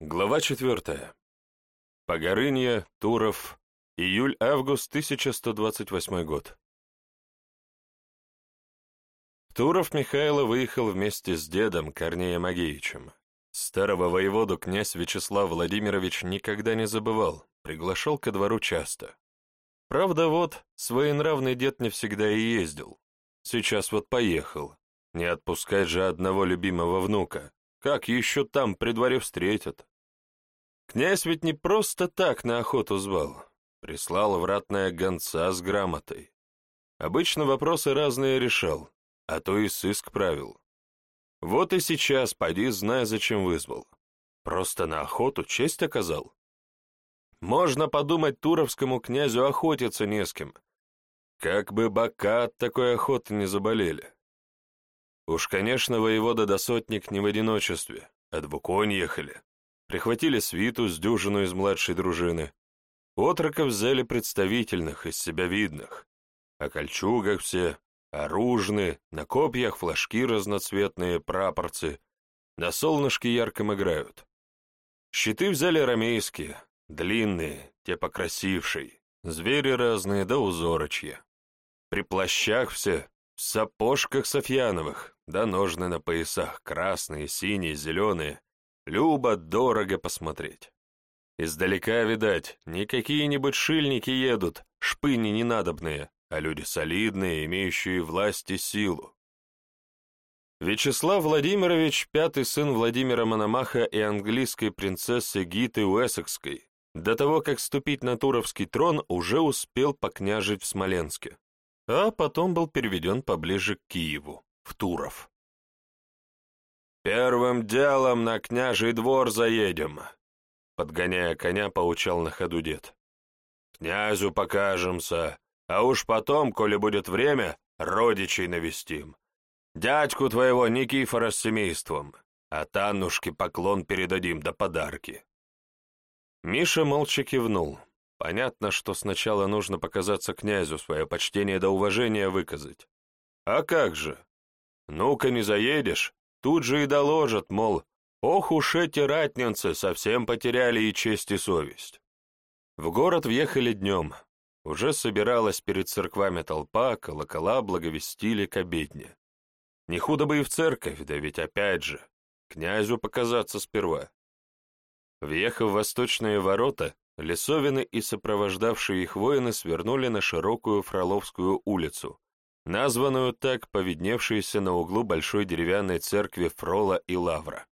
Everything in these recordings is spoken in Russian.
Глава четвертая. Погорынье, Туров, июль-август 1128 год. Туров Михайло выехал вместе с дедом Корнеем Агеичем. Старого воеводу князь Вячеслав Владимирович никогда не забывал, приглашал ко двору часто. Правда, вот, своенравный дед не всегда и ездил. Сейчас вот поехал. Не отпускать же одного любимого внука. Как еще там при дворе встретят? Князь ведь не просто так на охоту звал. Прислал вратная гонца с грамотой. Обычно вопросы разные решал, а то и сыск правил. Вот и сейчас, поди, зная, зачем вызвал. Просто на охоту честь оказал. Можно подумать, туровскому князю охотиться не с кем. Как бы бока от такой охоты не заболели. Уж, конечно, воевода да сотник не в одиночестве, а двуконь ехали. Прихватили свиту с дюжину из младшей дружины. Отроков взяли представительных, из себя видных. О кольчугах все, оружны, на копьях флажки разноцветные, прапорцы. На солнышке ярком играют. Щиты взяли ромейские, длинные, те покрасившие. Звери разные да узорочья. При плащах все, в сапожках софьяновых, да ножны на поясах, красные, синие, зеленые, Любо дорого посмотреть. Издалека, видать, не какие-нибудь шильники едут, шпыни ненадобные, а люди солидные, имеющие власть и силу. Вячеслав Владимирович, пятый сын Владимира Мономаха и английской принцессы Гиты Уэссекской, до того, как ступить на Туровский трон, уже успел покняжить в Смоленске, а потом был переведен поближе к Киеву, в Туров. «Первым делом на княжий двор заедем», — подгоняя коня, поучал на ходу дед. «Князю покажемся, а уж потом, коли будет время, родичей навестим. Дядьку твоего Никифора с семейством, а Таннушке поклон передадим да подарки». Миша молча кивнул. Понятно, что сначала нужно показаться князю, свое почтение да уважение выказать. А как же? Ну-ка не заедешь, Тут же и доложат, мол, ох уж эти ратнинцы совсем потеряли и честь, и совесть. В город въехали днем. Уже собиралась перед церквами толпа, колокола благовестили к обедне. Не худо бы и в церковь, да ведь опять же, князю показаться сперва. Въехав в восточные ворота, лесовины и сопровождавшие их воины свернули на широкую Фроловскую улицу, названную так по на углу большой деревянной церкви Фрола и Лавра.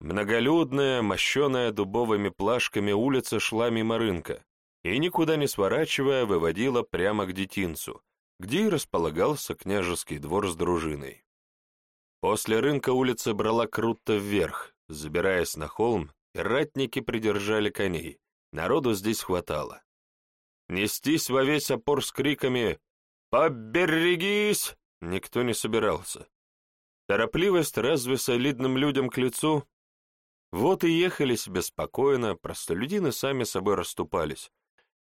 Многолюдная, мощеная дубовыми плашками улица шла мимо рынка и, никуда не сворачивая, выводила прямо к детинцу, где и располагался княжеский двор с дружиной. После рынка улица брала круто вверх, забираясь на холм, и ратники придержали коней, народу здесь хватало. Нестись во весь опор с криками «Поберегись!» никто не собирался. Торопливость разве солидным людям к лицу? Вот и ехали себе спокойно, простолюдины сами собой расступались,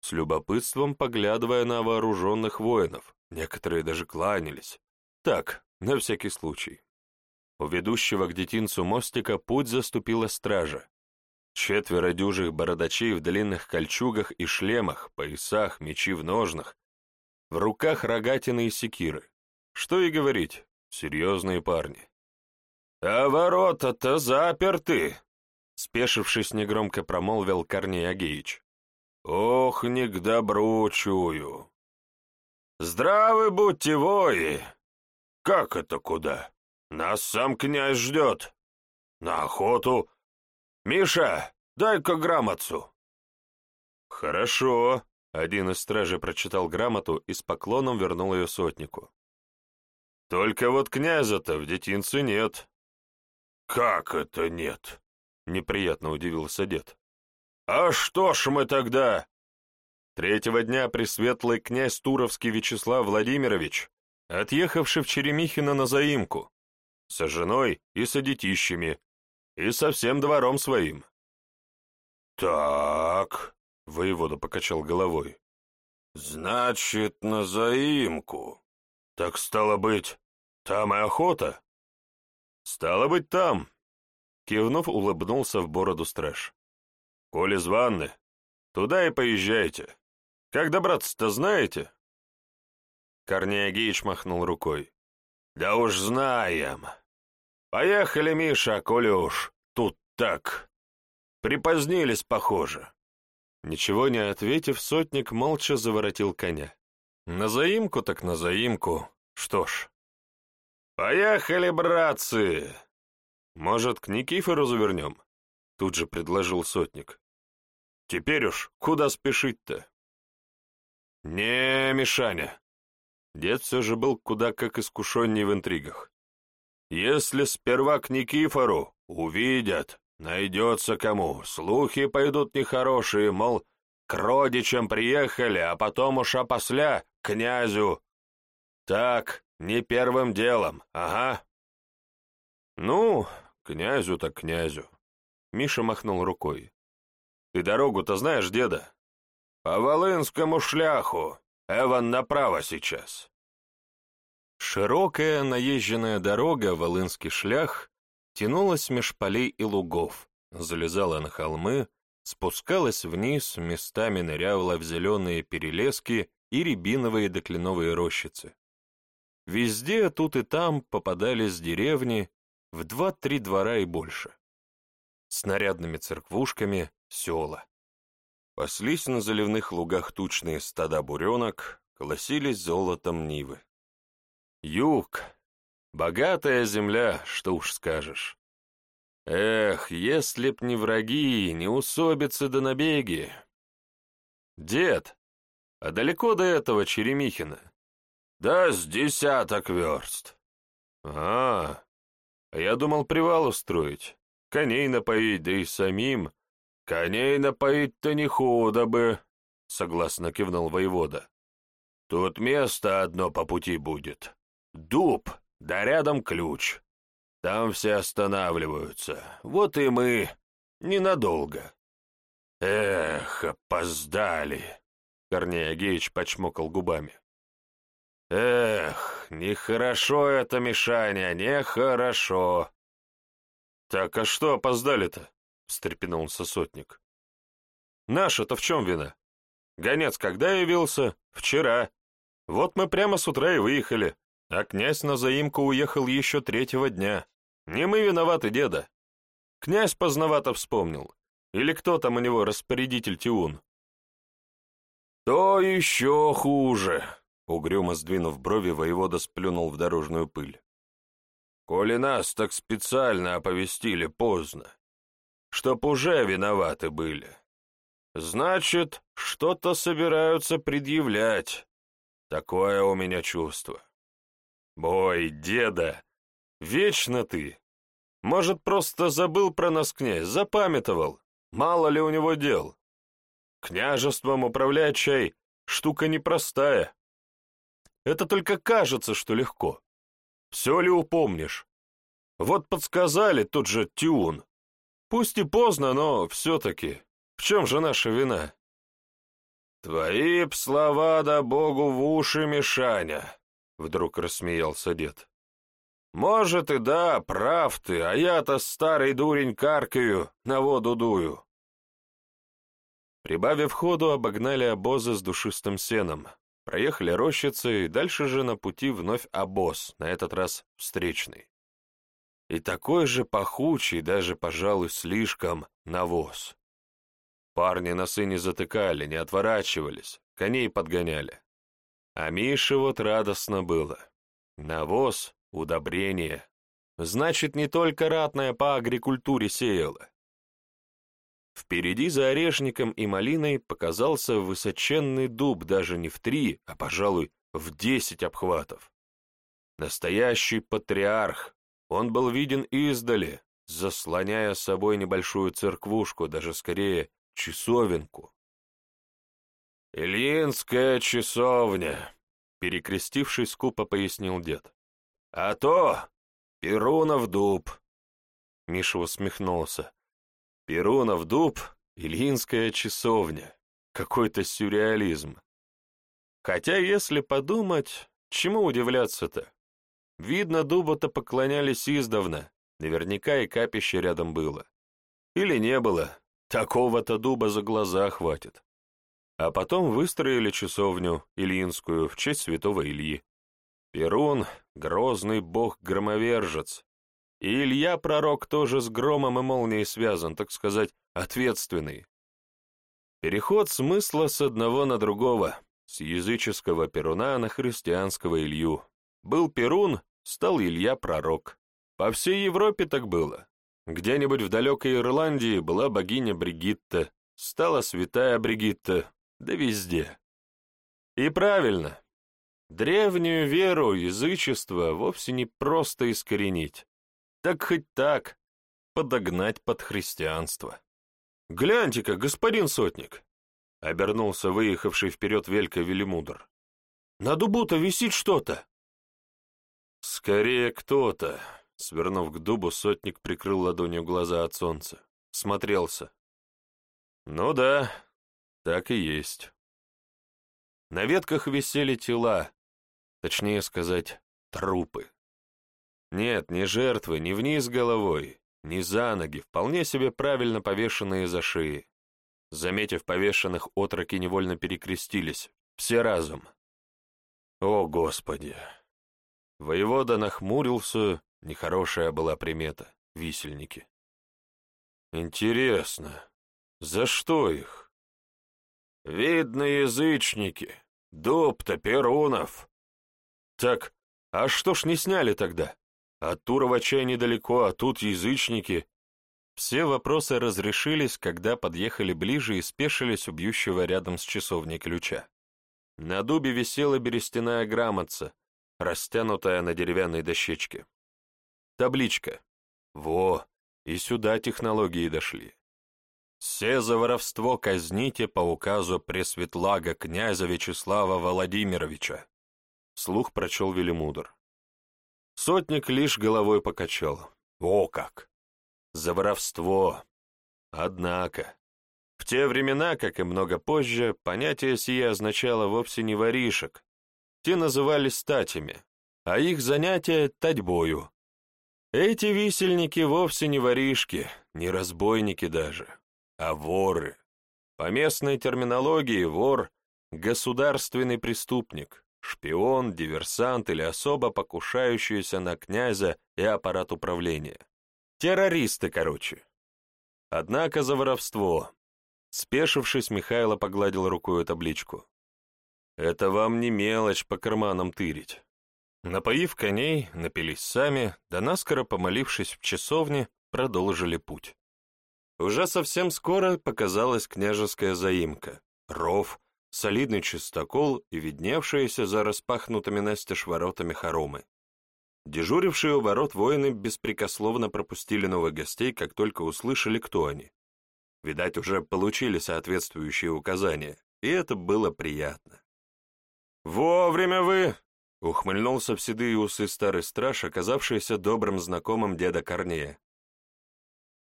с любопытством поглядывая на вооруженных воинов, некоторые даже кланялись. Так, на всякий случай. У ведущего к детинцу мостика путь заступила стража. Четверо дюжих бородачей в длинных кольчугах и шлемах, поясах, мечи в ножнах, в руках рогатины и секиры. Что и говорить, серьезные парни. «А ворота-то заперты!» Спешившись, негромко промолвил Корней Агеич. «Ох, не к добру чую!» «Здравы будьте, вои!» «Как это куда? Нас сам князь ждет!» «На охоту!» «Миша, дай-ка грамотцу!» «Хорошо!» Один из стражей прочитал грамоту и с поклоном вернул ее сотнику. «Только вот князя-то в детинце нет». «Как это нет?» — неприятно удивился дед. «А что ж мы тогда?» Третьего дня пресветлый князь Туровский Вячеслав Владимирович, отъехавший в Черемихино на заимку, со женой и со детищами, и со всем двором своим. «Так», Воевода покачал головой. «Значит, на заимку. Так стало быть, там и охота?» «Стало быть, там. Кивнув, улыбнулся в бороду страж. «Коль из туда и поезжайте. Как добраться-то знаете?» Корней Агеич махнул рукой. «Да уж знаем. Поехали, Миша, коли уж тут так. Припозднились, похоже». Ничего не ответив, сотник молча заворотил коня. На заимку так на заимку. Что ж. «Поехали, братцы!» «Может, к Никифору завернем?» Тут же предложил сотник. «Теперь уж куда спешить-то?» «Не, Мишаня!» Дед все же был куда как искушенней в интригах. «Если сперва к Никифору увидят, найдется кому, слухи пойдут нехорошие, мол, к родичам приехали, а потом уж опосля к князю. Так, не первым делом, ага». «Ну, «Князю так князю». Миша махнул рукой. «Ты дорогу-то знаешь, деда?» «По Волынскому шляху. Эван направо сейчас». Широкая наезженная дорога, Волынский шлях, тянулась меж полей и лугов, залезала на холмы, спускалась вниз, местами ныряла в зеленые перелески и рябиновые да кленовые рощицы. Везде, тут и там, попадались деревни, в два-три двора и больше. С нарядными церквушками села. Паслись на заливных лугах тучные стада буренок, колосились золотом нивы. Юг. Богатая земля, что уж скажешь. Эх, если б не враги, не усобицы да набеги. Дед, а далеко до этого Черемихина? Да с десяток верст. А, а я думал привал устроить, коней напоить, да и самим. Коней напоить-то не худо бы, — согласно кивнул воевода. Тут место одно по пути будет. Дуб, да рядом ключ. Там все останавливаются. Вот и мы. Ненадолго. Эх, опоздали. Корней Агеич почмокал губами. Эх, нехорошо это, Мишаня, нехорошо. Так, а что опоздали-то? встрепенулся сотник. Наша-то в чем вина? Гонец когда явился? Вчера. Вот мы прямо с утра и выехали, а князь на заимку уехал еще третьего дня. Не мы виноваты, деда. Князь поздновато вспомнил. Или кто там у него распорядитель Тиун? То еще хуже, Угрюмо сдвинув брови, воевода сплюнул в дорожную пыль. «Коли нас так специально оповестили поздно, чтоб уже виноваты были, значит, что-то собираются предъявлять. Такое у меня чувство. Бой, деда, вечно ты. Может, просто забыл про нас князь, запамятовал, мало ли у него дел. Княжеством управлять чай — штука непростая. Это только кажется, что легко. Все ли упомнишь? Вот подсказали тут же Тюн. Пусть и поздно, но все-таки. В чем же наша вина? Твои б слова да Богу в уши, Мишаня, вдруг рассмеялся дед. Может и да, прав ты, а я-то старый дурень каркаю, на воду дую. Прибавив ходу, обогнали обозы с душистым сеном, Проехали рощицы, и дальше же на пути вновь обоз, на этот раз встречный. И такой же пахучий, даже, пожалуй, слишком, навоз. Парни носы не затыкали, не отворачивались, коней подгоняли. А Мише вот радостно было. Навоз — удобрение. Значит, не только ратная по агрикультуре сеяла. Впереди за орешником и малиной показался высоченный дуб даже не в три, а, пожалуй, в десять обхватов. Настоящий патриарх, он был виден издали, заслоняя собой небольшую церквушку, даже скорее часовенку. «Ильинская часовня», — перекрестившись скупо пояснил дед. «А то Перунов дуб». Миша усмехнулся. Перунов дуб, Ильинская часовня. Какой-то сюрреализм. Хотя, если подумать, чему удивляться-то? Видно, дубу-то поклонялись издавна, Наверняка и капище рядом было. Или не было, такого-то дуба за глаза хватит. А потом выстроили часовню Ильинскую в честь святого Ильи. Перун — грозный бог-громовержец. И Илья, пророк, тоже с громом и молнией связан, так сказать, ответственный. Переход смысла с одного на другого, с языческого Перуна на христианского Илью. Был Перун, стал Илья пророк. По всей Европе так было. Где-нибудь в далекой Ирландии была богиня Бригитта, стала святая Бригитта, да везде. И правильно. Древнюю веру, язычество вовсе не просто искоренить. Так хоть так, подогнать под христианство. «Гляньте-ка, господин сотник!» — обернулся выехавший вперед Велька Велимудр. «На дубу-то висит что-то!» «Скорее кто-то!» Свернув к дубу, сотник прикрыл ладонью глаза от солнца. Смотрелся. «Ну да, так и есть. На ветках висели тела, точнее сказать, трупы. Нет, не жертвы, не вниз головой, не за ноги, вполне себе правильно повешенные за шеи. Заметив повешенных, отроки невольно перекрестились, все разом. О, Господи! Воевода нахмурился, нехорошая была примета, висельники. Интересно, за что их? Видно, язычники. Дуб-то Перунов. Так, а что ж не сняли тогда? От Туровача недалеко, а тут язычники. Все вопросы разрешились, когда подъехали ближе и спешились у бьющего рядом с часовней ключа. На дубе висела берестяная грамотца, растянутая на деревянной дощечке. Табличка. Во, и сюда технологии дошли. Все за воровство казните по указу Пресветлага князя Вячеслава Владимировича. Слух прочел Велимудр. Сотник лишь головой покачал. О как! За воровство! Однако, в те времена, как и много позже, понятие сие означало вовсе не воришек. Те назывались статями, а их занятие — татьбою. Эти висельники вовсе не воришки, не разбойники даже а воры. По местной терминологии вор — государственный преступник, шпион, диверсант или особо покушающийся на князя и аппарат управления. Террористы, короче. Однако за воровство. Спешившись, Михайло погладил рукой табличку. «Это вам не мелочь по карманам тырить». Напоив коней, напились сами, да наскоро помолившись в часовне, продолжили путь. Уже совсем скоро показалась княжеская заимка, ров, солидный чистокол и видневшиеся за распахнутыми настежь воротами хоромы. Дежурившие у ворот воины беспрекословно пропустили новых гостей, как только услышали, кто они. Видать, уже получили соответствующие указания, и это было приятно. «Вовремя вы!» — ухмыльнулся в седые усы старый страж, оказавшийся добрым знакомым деда Корнея.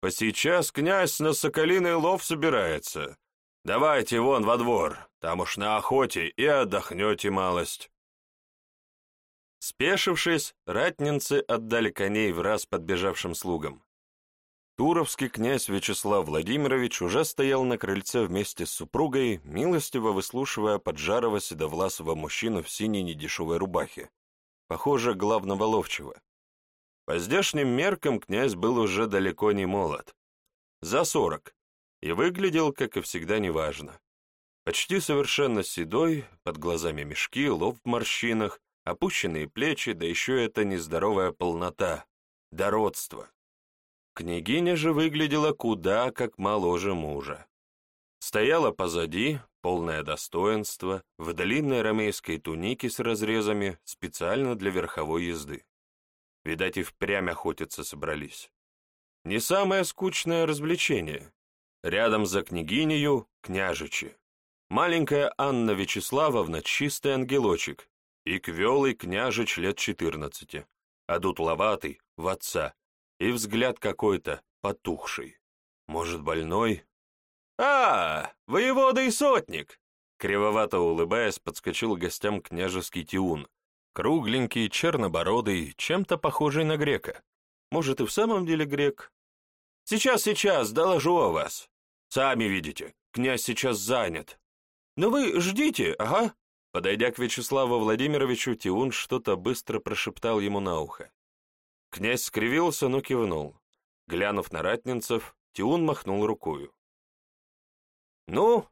Посейчас князь на соколиный лов собирается. Давайте вон во двор, там уж на охоте и отдохнете малость». Спешившись, ратнинцы отдали коней в раз подбежавшим слугам. Туровский князь Вячеслав Владимирович уже стоял на крыльце вместе с супругой, милостиво выслушивая поджарого седовласого мужчину в синей недешевой рубахе, похоже, главного ловчего. По здешним меркам князь был уже далеко не молод. За сорок. И выглядел, как и всегда, неважно. Почти совершенно седой, под глазами мешки, лоб в морщинах, опущенные плечи, да еще эта нездоровая полнота, дородство. Княгиня же выглядела куда как моложе мужа. Стояла позади, полное достоинство, в длинной ромейской тунике с разрезами, специально для верховой езды. Видать, и впрямь охотиться собрались. Не самое скучное развлечение. Рядом за княгинею — княжичи. Маленькая Анна Вячеславовна — чистый ангелочек, и квелый княжич лет четырнадцати, а дутловатый — в отца, и взгляд какой-то потухший. Может, больной? «А, воевода и сотник!» Кривовато улыбаясь, подскочил гостям княжеский тиун, Кругленький, чернобородый, чем-то похожий на грека. Может, и в самом деле грек? Сейчас, сейчас, доложу о вас. Сами видите, князь сейчас занят. Но вы ждите, ага. Подойдя к Вячеславу Владимировичу, Тиун что-то быстро прошептал ему на ухо. Князь скривился, но кивнул. Глянув на ратнинцев, Тиун махнул рукою. «Ну,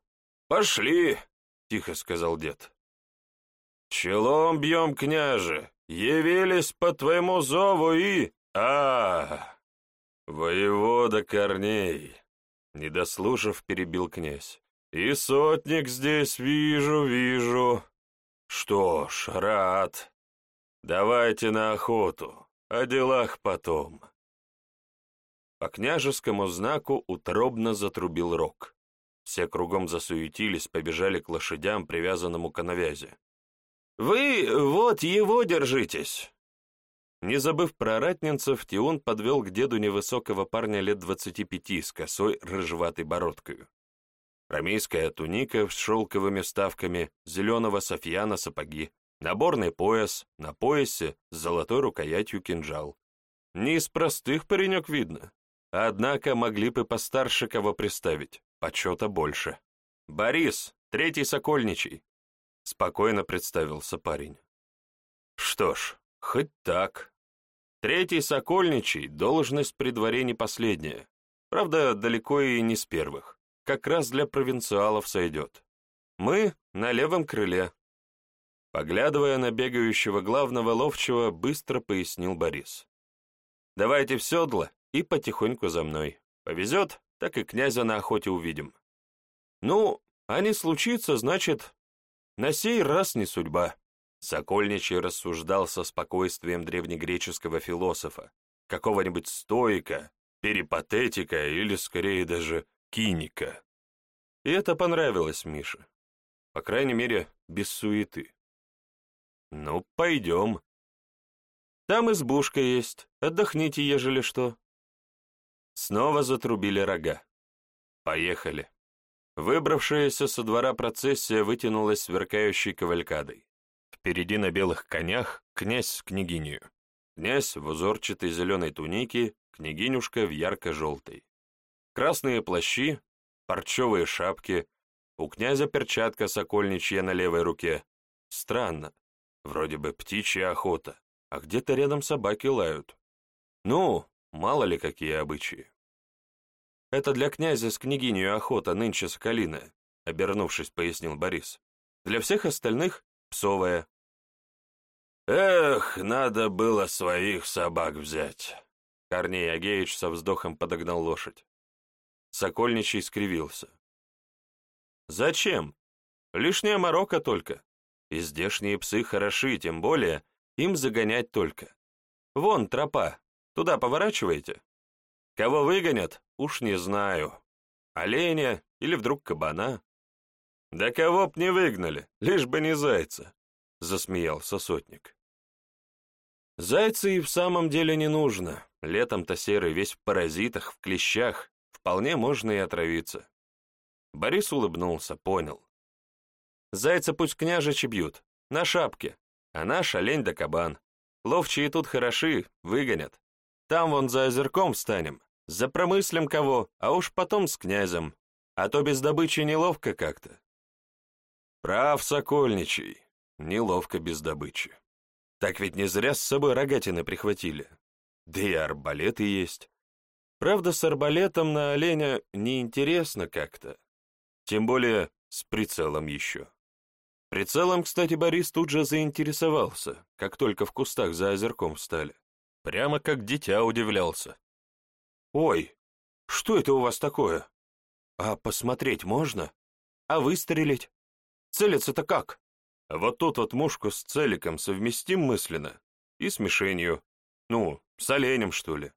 пошли!» — тихо сказал дед. «Челом бьем, княже! Явились по твоему зову и... а, Воевода Корней!» Не дослушав, перебил князь. «И сотник здесь вижу, вижу. Что ж, рад. Давайте на охоту, о делах потом». По княжескому знаку утробно затрубил рог. Все кругом засуетились, побежали к лошадям, привязанному к навязи. «Вы вот его держитесь!» Не забыв про ратнинцев, Тиун подвел к деду невысокого парня лет двадцати пяти с косой рыжеватой бородкою. Рамейская туника с шелковыми ставками, зеленого софьяна сапоги, наборный пояс, на поясе с золотой рукоятью кинжал. Не из простых паренек видно, однако могли бы постарше кого представить, почета больше. «Борис, третий сокольничий», — спокойно представился парень. «Что ж, хоть так. Третий сокольничий — должность при дворе не последняя. Правда, далеко и не с первых. Как раз для провинциалов сойдет. Мы на левом крыле». Поглядывая на бегающего главного ловчего, быстро пояснил Борис. «Давайте в седло и потихоньку за мной. Повезет, так и князя на охоте увидим. Ну, а не случится, значит, на сей раз не судьба. Сокольничий рассуждал со спокойствием древнегреческого философа, какого-нибудь стоика, перипатетика или, скорее, даже киника. И это понравилось Мише. По крайней мере, без суеты. Ну, пойдем. Там избушка есть, отдохните, ежели что. Снова затрубили рога. Поехали. Выбравшаяся со двора процессия вытянулась сверкающей кавалькадой. Впереди на белых конях князь с княгинью. Князь в узорчатой зеленой тунике, княгинюшка в ярко-желтой. Красные плащи, парчевые шапки, у князя перчатка сокольничья на левой руке. Странно, вроде бы птичья охота, а где-то рядом собаки лают. Ну, Мало ли какие обычаи. Это для князя с княгиней охота нынче соколиная, обернувшись, пояснил Борис. Для всех остальных — псовая. Эх, надо было своих собак взять. Корней Агеич со вздохом подогнал лошадь. Сокольничий скривился. «Зачем? Лишняя морока только. И здешние псы хороши, тем более им загонять только. Вон тропа, Туда поворачиваете? Кого выгонят, уж не знаю. Оленя или вдруг кабана? Да кого б не выгнали, лишь бы не зайца, засмеялся сотник. Зайца и в самом деле не нужно. Летом-то серый весь в паразитах, в клещах. Вполне можно и отравиться. Борис улыбнулся, понял. Зайца пусть княжичи бьют, на шапке, а наш олень да кабан. Ловчие тут хороши, выгонят. Там вон за озерком встанем, за промыслим кого, а уж потом с князем, а то без добычи неловко как-то. Прав, Сокольничий, неловко без добычи. Так ведь не зря с собой рогатины прихватили. Да и арбалеты есть. Правда, с арбалетом на оленя неинтересно как-то. Тем более с прицелом еще. Прицелом, кстати, Борис тут же заинтересовался, как только в кустах за озерком встали. Прямо как дитя удивлялся. «Ой, что это у вас такое? А посмотреть можно? А выстрелить? Целиться-то как?» Вот тут вот мушку с целиком совместим мысленно и с мишенью. Ну, с оленем, что ли.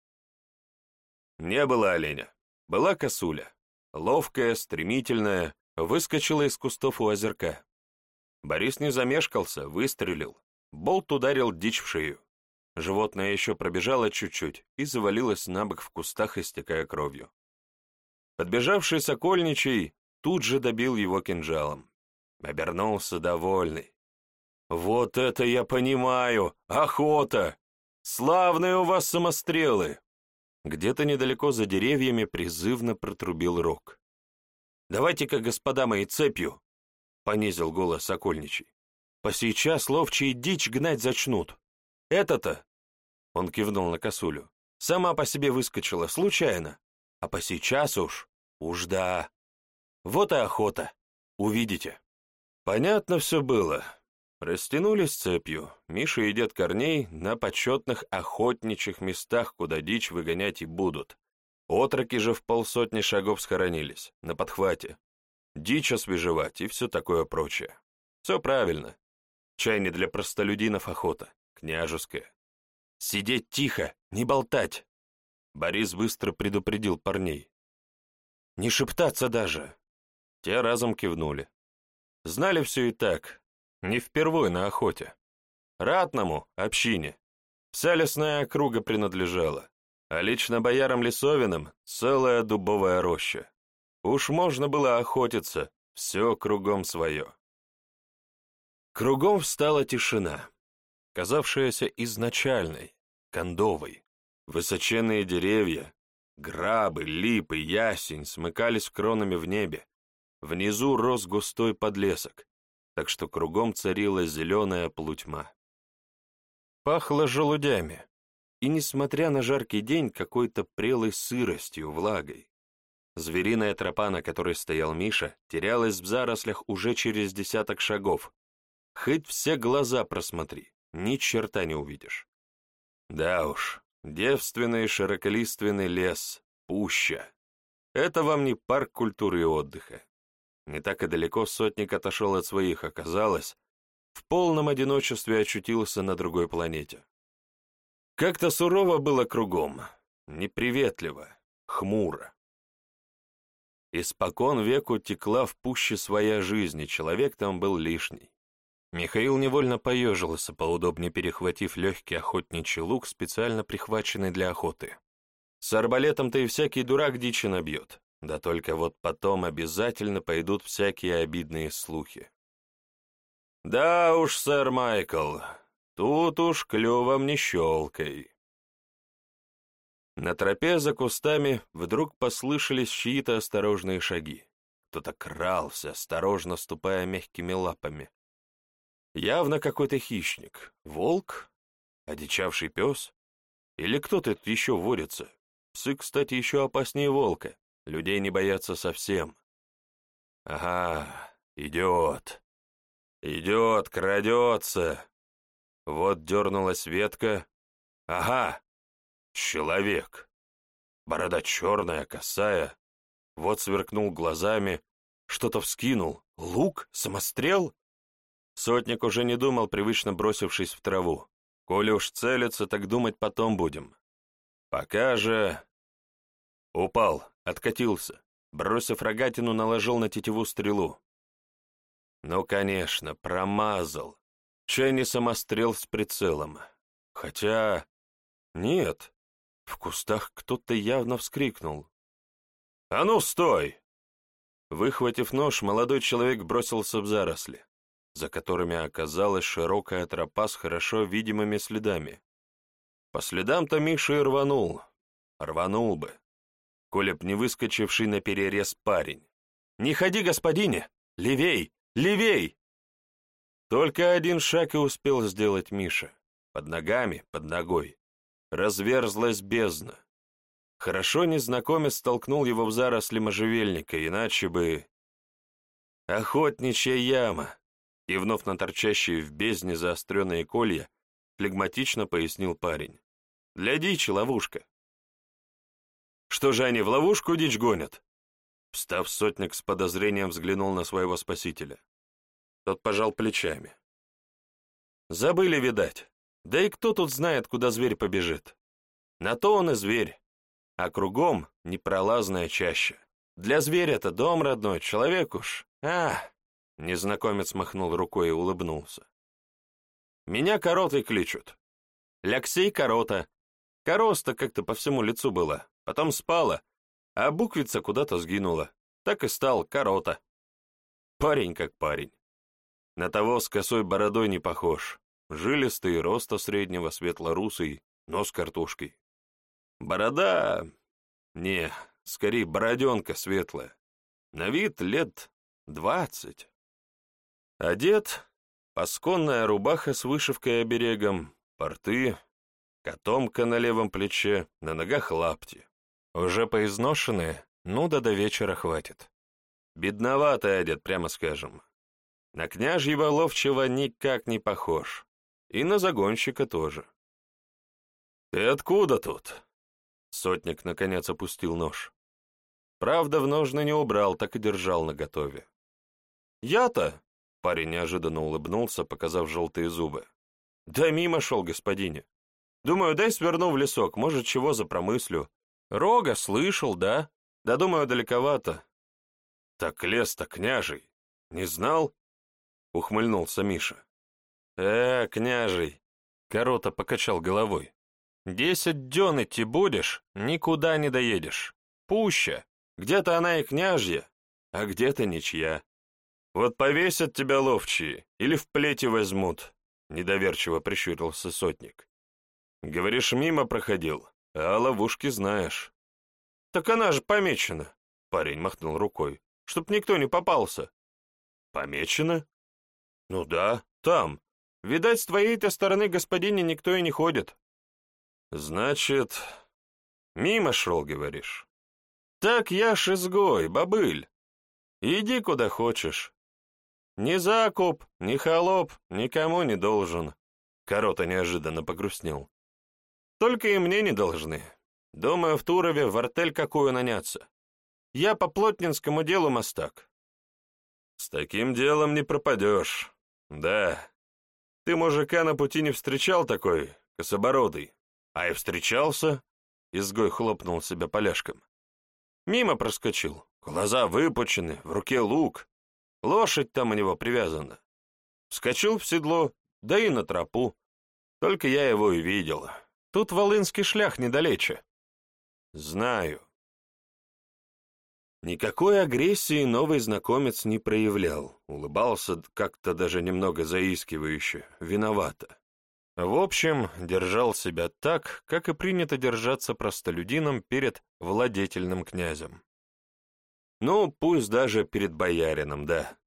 Не было оленя. Была косуля. Ловкая, стремительная, выскочила из кустов у озерка. Борис не замешкался, выстрелил. Болт ударил дичь в шею. Животное еще пробежало чуть-чуть и завалилось на бок в кустах, истекая кровью. Подбежавший сокольничий тут же добил его кинжалом. Обернулся довольный. «Вот это я понимаю! Охота! Славные у вас самострелы!» Где-то недалеко за деревьями призывно протрубил рог. «Давайте-ка, господа мои, цепью!» — понизил голос Сокольничий. «Посейчас ловчие дичь гнать зачнут. Это-то...» — он кивнул на косулю. «Сама по себе выскочила, случайно. А посейчас уж... Уж да. Вот и охота. Увидите». Понятно все было. Растянулись цепью. Миша и дед Корней на почетных охотничьих местах, куда дичь выгонять и будут. Отроки же в полсотни шагов схоронились, на подхвате. Дичь освежевать и все такое прочее. Все правильно. Чай не для простолюдинов охота, княжеская. Сидеть тихо, не болтать. Борис быстро предупредил парней. Не шептаться даже. Те разом кивнули. Знали все и так, не впервой на охоте. Ратному, общине, вся лесная округа принадлежала, а лично боярам Лисовиным целая дубовая роща. Уж можно было охотиться, все кругом свое. Кругом встала тишина, казавшаяся изначальной, кондовой. Высоченные деревья, грабы, липы, ясень смыкались кронами в небе. Внизу рос густой подлесок, так что кругом царила зеленая полутьма. Пахло желудями, и, несмотря на жаркий день, какой-то прелой сыростью, влагой. Звериная тропа, на которой стоял Миша, терялась в зарослях уже через десяток шагов. Хоть все глаза просмотри, ни черта не увидишь. Да уж, девственный широколиственный лес, пуща. Это вам не парк культуры и отдыха. Не так и далеко сотник отошел от своих, оказалось, в полном одиночестве очутился на другой планете. Как-то сурово было кругом, неприветливо, хмуро. Испокон веку текла в пуще своя жизнь, и человек там был лишний. Михаил невольно поежился, поудобнее перехватив легкий охотничий лук, специально прихваченный для охоты. С арбалетом-то и всякий дурак дичи набьет. Да только вот потом обязательно пойдут всякие обидные слухи. «Да уж, сэр Майкл, тут уж клювом не щелкай». На тропе за кустами вдруг послышались чьи-то осторожные шаги. Кто-то крался, осторожно ступая мягкими лапами. Явно какой-то хищник. Волк? Одичавший пес? Или кто тут еще водится? Псы, кстати, еще опаснее волка. Людей не боятся совсем. Ага, идет. Идет, крадется. Вот дернулась ветка. Ага, человек. Борода черная, косая. Вот сверкнул глазами, что-то вскинул. Лук? Самострел? Сотник уже не думал, привычно бросившись в траву. Коли уж целится, так думать потом будем. Пока же... Упал, откатился. Бросив рогатину, наложил на тетиву стрелу. Ну, конечно, промазал. Чай не самострел с прицелом. Хотя... Нет. В кустах кто-то явно вскрикнул. «А ну, стой!» Выхватив нож, молодой человек бросился в заросли, за которыми оказалась широкая тропа с хорошо видимыми следами. По следам-то Миша и рванул. Рванул бы коля б не выскочивший на перерез парень. «Не ходи, господине! Левей! Левей!» Только один шаг и успел сделать Миша. Под ногами, под ногой. Разверзлась бездна. Хорошо незнакомец столкнул его в заросли можжевельника, иначе бы... «Охотничья яма!» И вновь на торчащие в бездне заостренные колья, флегматично пояснил парень. «Для дичи ловушка. Что же они в ловушку дичь гонят?» Встав, сотник с подозрением взглянул на своего спасителя. Тот пожал плечами. «Забыли, видать. Да и кто тут знает, куда зверь побежит? На то он и зверь. А кругом непролазная чаща. Для зверя это дом родной, человек уж. А, незнакомец махнул рукой и улыбнулся. Меня коротой кличут. Ляксей корота. Короста как-то по всему лицу была. Потом спала, а буквица куда-то сгинула. Так и стал корота. Парень как парень. На того с косой бородой не похож. Жилистый, роста среднего, светлорусый, нос картошкой. Борода... Не, скорее бороденка светлая. На вид лет двадцать. Одет — пасконная рубаха с вышивкой оберегом, порты, котомка на левом плече, на ногах лапти. Уже поизношенные, ну да до вечера хватит. Бедновато одет, прямо скажем. На княжьего ловчего никак не похож. И на загонщика тоже. «Ты откуда тут?» Сотник, наконец, опустил нож. Правда, в ножны не убрал, так и держал наготове. «Я-то?» — парень неожиданно улыбнулся, показав желтые зубы. «Да мимо шел, господине. Думаю, дай сверну в лесок, может, чего за промыслю. Рога слышал, да? Да, думаю, далековато». «Так лес-то княжий. Не знал?» — ухмыльнулся Миша. «Э, княжий!» — Корота покачал головой. «Десять дён идти будешь, никуда не доедешь. Пуща. Где-то она и княжья, а где-то ничья. Вот повесят тебя ловчие или в плети возьмут», — недоверчиво прищурился сотник. «Говоришь, мимо проходил, а ловушки знаешь». «Так она же помечена», — парень махнул рукой, — «чтоб никто не попался». «Помечена?» «Ну да, там, Видать, с твоей-то стороны, господине, никто и не ходит. Значит, мимо шел, говоришь? Так я ж изгой, бобыль. Иди куда хочешь. Ни закуп, ни холоп никому не должен. Корота неожиданно погрустнел. Только и мне не должны. Думаю, в Турове в артель какую наняться. Я по плотнинскому делу мастак. С таким делом не пропадешь. Да, ты мужика на пути не встречал такой, кособородый? А и встречался, изгой хлопнул себя поляшком. Мимо проскочил, глаза выпучены, в руке лук, лошадь там у него привязана. Вскочил в седло, да и на тропу. Только я его и видел. Тут волынский шлях недалече. Знаю. Никакой агрессии новый знакомец не проявлял, улыбался как-то даже немного заискивающе, виновато. В общем, держал себя так, как и принято держаться простолюдином перед владетельным князем. Ну, пусть даже перед боярином, да.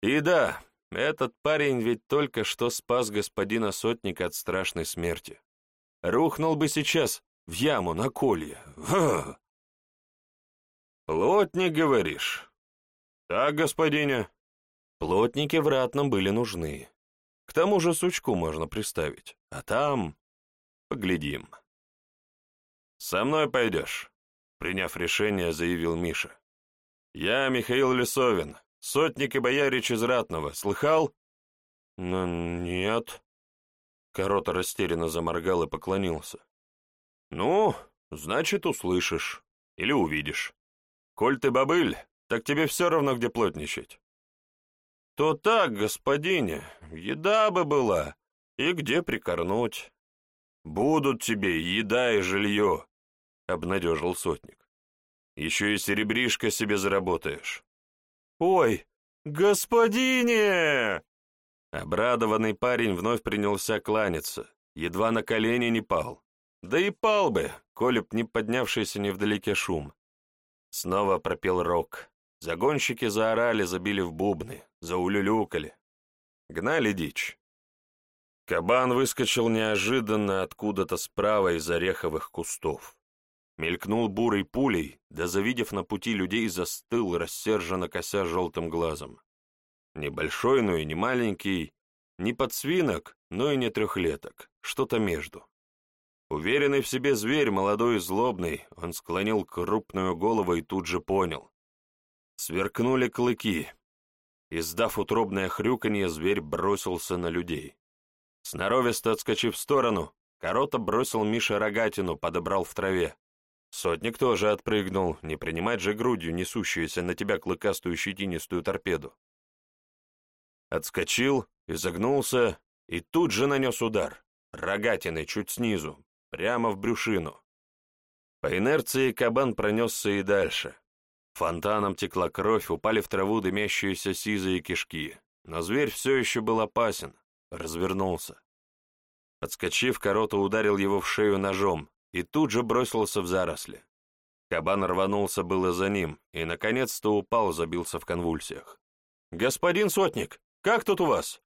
И да, этот парень ведь только что спас господина Сотника от страшной смерти. Рухнул бы сейчас в яму на колье. Ва! «Плотник, говоришь?» «Так, господине». Плотники в ратном были нужны. К тому же сучку можно приставить. А там... Поглядим. «Со мной пойдешь», — приняв решение, заявил Миша. «Я Михаил Лисовин, сотник и боярич из ратного. Слыхал?» «Ну, нет». Корота растерянно заморгал и поклонился. «Ну, значит, услышишь. Или увидишь. Коль ты бобыль, так тебе все равно, где плотничать. То так, господине, еда бы была, и где прикорнуть. Будут тебе еда и жилье, — обнадежил сотник. Еще и серебришко себе заработаешь. Ой, господине! Обрадованный парень вновь принялся кланяться, едва на колени не пал. Да и пал бы, коли б не поднявшийся невдалеке шум. Снова пропел рок. Загонщики заорали, забили в бубны, заулюлюкали. Гнали дичь. Кабан выскочил неожиданно откуда-то справа из ореховых кустов. Мелькнул бурой пулей, да, завидев на пути людей, застыл, рассерженно кося желтым глазом. Небольшой, но и не маленький, не подсвинок, но и не трехлеток, что-то между. Уверенный в себе зверь, молодой и злобный, он склонил крупную голову и тут же понял. Сверкнули клыки. Издав утробное хрюканье, зверь бросился на людей. Сноровисто отскочив в сторону, Корота бросил Мише рогатину, подобрал в траве. Сотник тоже отпрыгнул, не принимать же грудью несущуюся на тебя клыкастую щетинистую торпеду. Отскочил, изогнулся и тут же нанес удар, рогатиной чуть снизу, прямо в брюшину. По инерции кабан пронесся и дальше. Фонтаном текла кровь, упали в траву дымящиеся сизые кишки, но зверь все еще был опасен, развернулся. Подскочив, Корота ударил его в шею ножом и тут же бросился в заросли. Кабан рванулся было за ним и, наконец-то, упал, забился в конвульсиях. «Господин Сотник, как тут у вас?»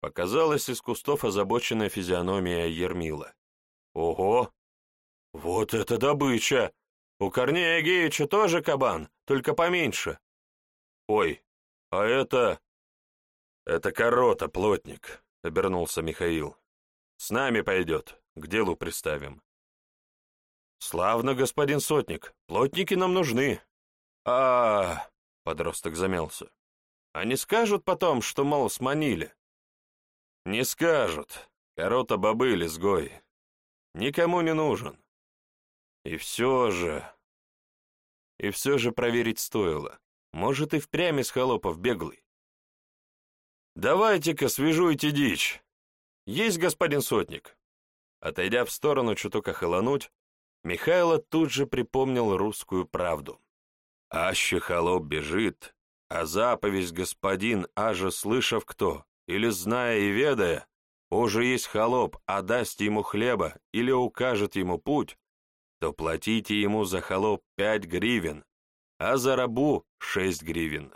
Показалась из кустов озабоченная физиономия Ермила. «Ого! Вот это добыча! У Корнея Геича тоже кабан, только поменьше. Ой, а это...» «Это корота, плотник», — обернулся Михаил. «С нами пойдет, к делу приставим». «Славно, господин Сотник, плотники нам нужны». А, -а, -а подросток замялся. «Они скажут потом, что, мол, сманили?» Не скажут. Корота бобыль изгой. Никому не нужен. И все же... И все же проверить стоило. Может, и впрямь из холопов беглый. «Давайте-ка свяжуйте дичь. Есть, господин сотник?» Отойдя в сторону чуток охолонуть, Михайло тут же припомнил русскую правду. «Аще холоп бежит, а заповедь господин, аже слышав кто, или, зная и ведая, уже есть холоп, а даст ему хлеба или укажет ему путь, то платите ему за холоп пять гривен, а за рабу шесть гривен.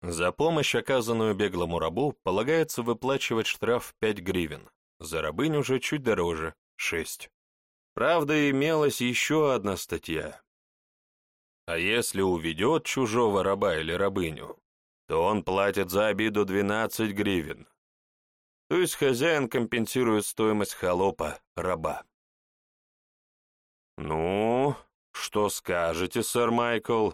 За помощь, оказанную беглому рабу, полагается выплачивать штраф пять гривен, за рабыню уже чуть дороже — шесть. Правда, имелась еще одна статья. А если уведет чужого раба или рабыню, то он платит за обиду 12 гривен. То есть хозяин компенсирует стоимость холопа, раба. «Ну, что скажете, сэр Майкл?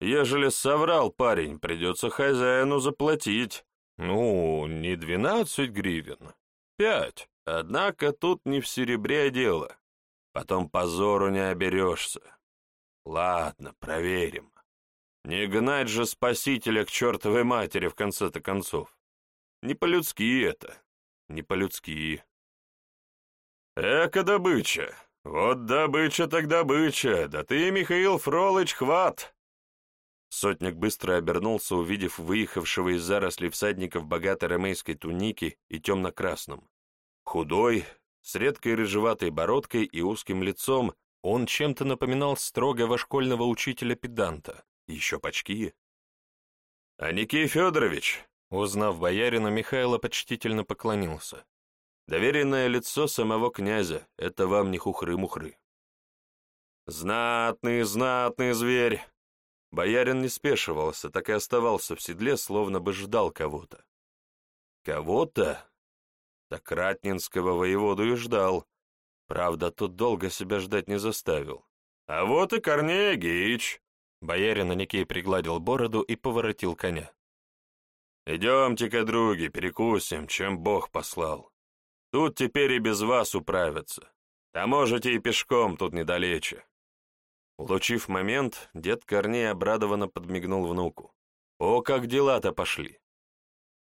Ежели соврал парень, придется хозяину заплатить. Ну, не 12 гривен, пять. Однако тут не в серебре дело. Потом позору не оберешься. Ладно, проверим. Не гнать же спасителя к чертовой матери в конце-то концов. Не по-людски это, не по-людски. Эка добыча, вот добыча так добыча, да ты, Михаил Фролыч, хват! Сотник быстро обернулся, увидев выехавшего из зарослей всадника в богатой ромейской тунике и темно-красном. Худой, с редкой рыжеватой бородкой и узким лицом, он чем-то напоминал строгого школьного учителя-педанта. Еще почки. «А Никей Федорович!» Узнав боярина, Михайло почтительно поклонился. «Доверенное лицо самого князя — это вам не хухры-мухры». «Знатный, знатный зверь!» Боярин не спешивался, так и оставался в седле, словно бы ждал кого-то. «Кого-то?» Так Ратнинского воеводу и ждал. Правда, тот долго себя ждать не заставил. «А вот и Корнея Геич!» Боярин Аникей пригладил бороду и поворотил коня. «Идемте-ка, други, перекусим, чем Бог послал. Тут теперь и без вас управятся. А можете и пешком, тут недалече». Улучив момент, дед Корней обрадованно подмигнул внуку. «О, как дела-то пошли!»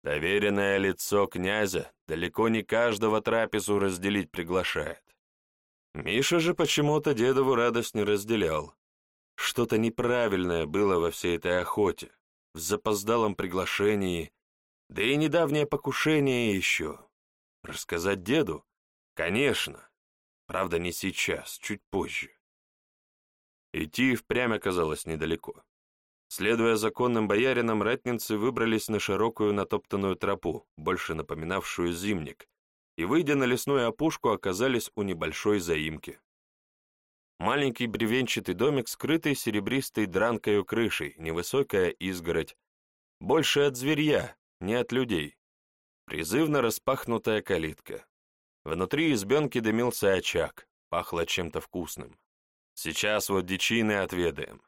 Доверенное лицо князя далеко не каждого трапезу разделить приглашает. Миша же почему-то дедову радость не разделял, что-то неправильное было во всей этой охоте, в запоздалом приглашении, да и недавнее покушение еще. Рассказать деду? Конечно. Правда, не сейчас, чуть позже. Идти впрямь оказалось недалеко. Следуя законным бояринам, ратницы выбрались на широкую натоптанную тропу, больше напоминавшую зимник, и, выйдя на лесную опушку, оказались у небольшой заимки. Маленький бревенчатый домик, скрытый серебристой дранкою крышей, невысокая изгородь. Больше от зверья, не от людей. Призывно распахнутая калитка. Внутри избенки дымился очаг, пахло чем-то вкусным. Сейчас вот дичины отведаем.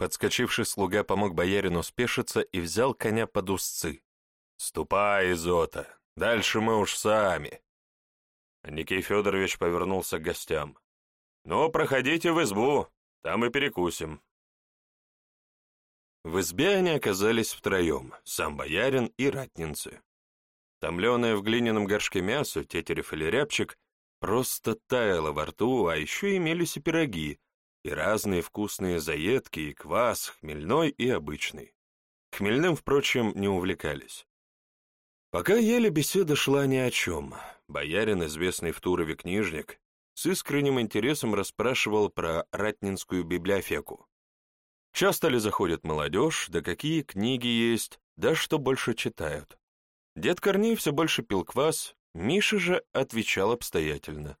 Подскочивший слуга помог боярину спешиться и взял коня под узцы. «Ступай, Изота, дальше мы уж сами». Никей Федорович повернулся к гостям. «Ну, проходите в избу, там и перекусим». В избе они оказались втроем, сам боярин и ратницы. Томленое в глиняном горшке мясо, тетерев или рябчик, просто таяло во рту, а еще имелись и пироги, и разные вкусные заедки, и квас, хмельной и обычный. Хмельным, впрочем, не увлекались. Пока ели, беседа шла ни о чем. Боярин, известный в Турове книжник, с искренним интересом расспрашивал про Ратнинскую библиотеку. Часто ли заходит молодежь, да какие книги есть, да что больше читают. Дед Корней все больше пил квас, Миша же отвечал обстоятельно.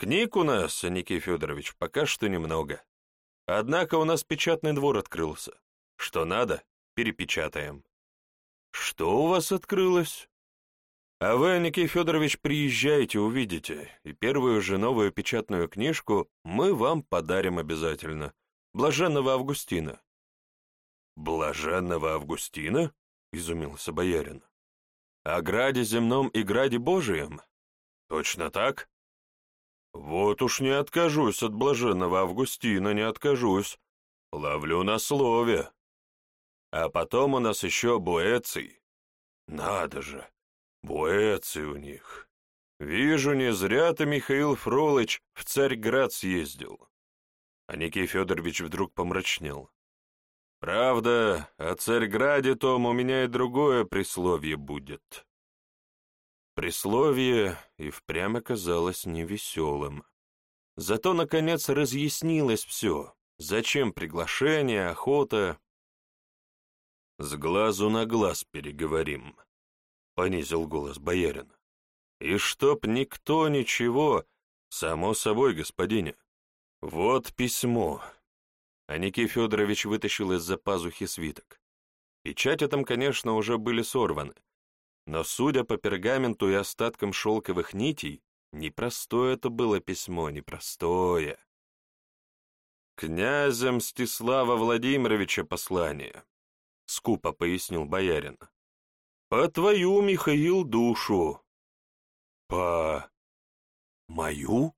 Книг у нас, Никей Федорович, пока что немного. Однако у нас печатный двор открылся. Что надо, перепечатаем. Что у вас открылось? А вы, Никей Федорович, приезжайте, увидите, и первую же новую печатную книжку мы вам подарим обязательно. Блаженного Августина. Блаженного Августина? Изумился боярин. О граде земном и граде Божием? Точно так? Вот уж не откажусь от блаженного Августина, не откажусь. Ловлю на слове. А потом у нас еще Буэций. Надо же, Буэций у них. Вижу, не зря ты, Михаил Фролыч, в Царьград съездил. А Никей Федорович вдруг помрачнел. Правда, о Царьграде том у меня и другое присловие будет. Присловие и впрямь оказалось невеселым. Зато, наконец, разъяснилось все. Зачем приглашение, охота? С глазу на глаз переговорим, — понизил голос боярин. И чтоб никто ничего, само собой, господине. Вот письмо. А Никей Федорович вытащил из-за пазухи свиток. Печати там, конечно, уже были сорваны, но, судя по пергаменту и остаткам шелковых нитей, непростое это было письмо, непростое. «Князя Мстислава Владимировича послание», — скупо пояснил боярин. «По твою, Михаил, душу». «По... мою?»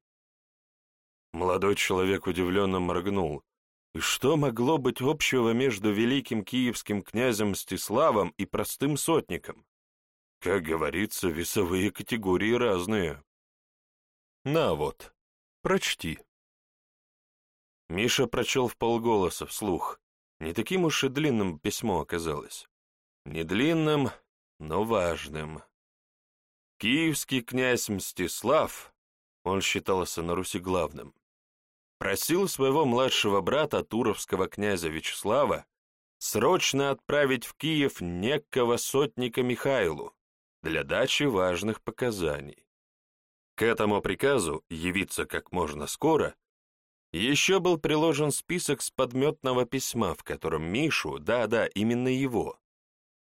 Молодой человек удивленно моргнул. И что могло быть общего между великим киевским князем Мстиславом и простым сотником? Как говорится, весовые категории разные. На вот, прочти. Миша прочел в полголоса вслух. Не таким уж и длинным письмо оказалось. Не длинным, но важным. Киевский князь Мстислав, он считался на Руси главным, просил своего младшего брата, туровского князя Вячеслава, срочно отправить в Киев некого сотника Михайлу, для дачи важных показаний. К этому приказу явиться как можно скоро еще был приложен список с подметного письма, в котором Мишу, да-да, именно его,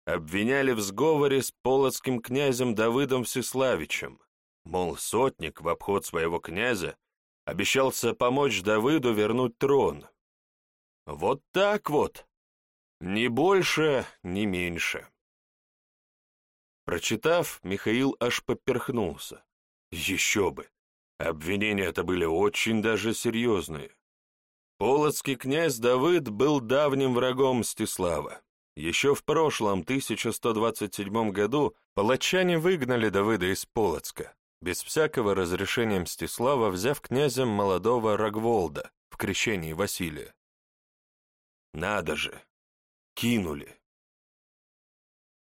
обвиняли в сговоре с полоцким князем Давыдом Всеславичем, мол, сотник в обход своего князя обещался помочь Давыду вернуть трон. Вот так вот, ни больше, ни меньше. Прочитав, Михаил аж поперхнулся. Еще бы! Обвинения-то были очень даже серьезные. Полоцкий князь Давыд был давним врагом Мстислава. Еще в прошлом, 1127 году, палачане выгнали Давыда из Полоцка, без всякого разрешения Мстислава, взяв князем молодого Рогволда в крещении Василия. Надо же! Кинули!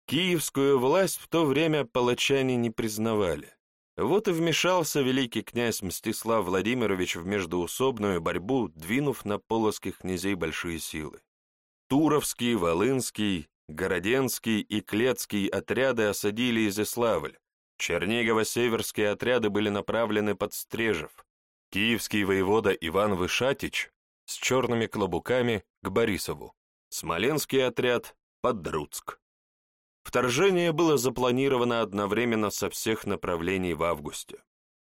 Киевскую власть в то время палачане не признавали. Вот и вмешался великий князь Мстислав Владимирович в междуусобную борьбу, двинув на полоских князей большие силы. Туровский, Волынский, Городенский и Клецкий отряды осадили Изяславль, Чернигово-северские отряды были направлены под Стрежев, киевский воевода Иван Вышатич с черными клобуками к Борисову, Смоленский отряд под Друцк. Вторжение было запланировано одновременно со всех направлений в августе.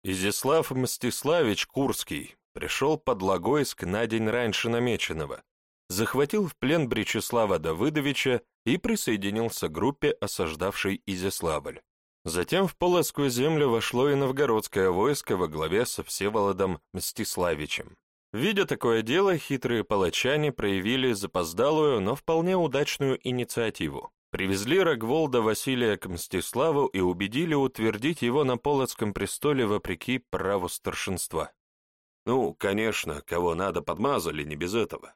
Изяслав Мстиславич Курский пришел под Логойск на день раньше намеченного, захватил в плен Бречеслава Давыдовича и присоединился к группе, осаждавшей Изяславль. Затем в Полоцкую землю вошло и новгородское войско во главе со Всеволодом Мстиславичем. Видя такое дело, хитрые палачане проявили запоздалую, но вполне удачную инициативу. Привезли Рогволда Василия к Мстиславу и убедили утвердить его на Полоцком престоле вопреки праву старшинства. Ну, конечно, кого надо подмазали, не без этого.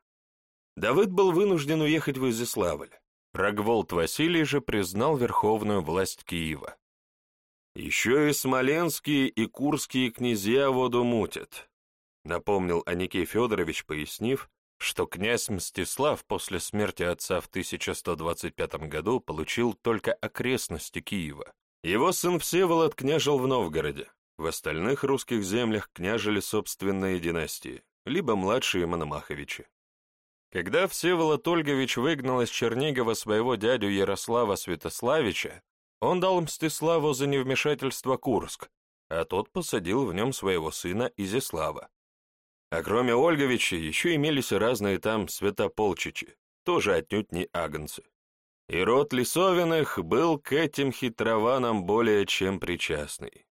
Давыд был вынужден уехать в Изяславль. Рогволд Василий же признал верховную власть Киева. «Еще и смоленские и курские князья воду мутят», напомнил Аникей Федорович, пояснив, что князь Мстислав после смерти отца в 1125 году получил только окрестности Киева. Его сын Всеволод княжил в Новгороде, в остальных русских землях княжили собственные династии, либо младшие Мономаховичи. Когда Всеволод Ольгович выгнал из Чернигова своего дядю Ярослава Святославича, он дал Мстиславу за невмешательство Курск, а тот посадил в нем своего сына Изяслава. А кроме Ольговича еще имелись разные там святополчичи, тоже отнюдь не агнцы. И род Лисовиных был к этим хитрованам более чем причастный.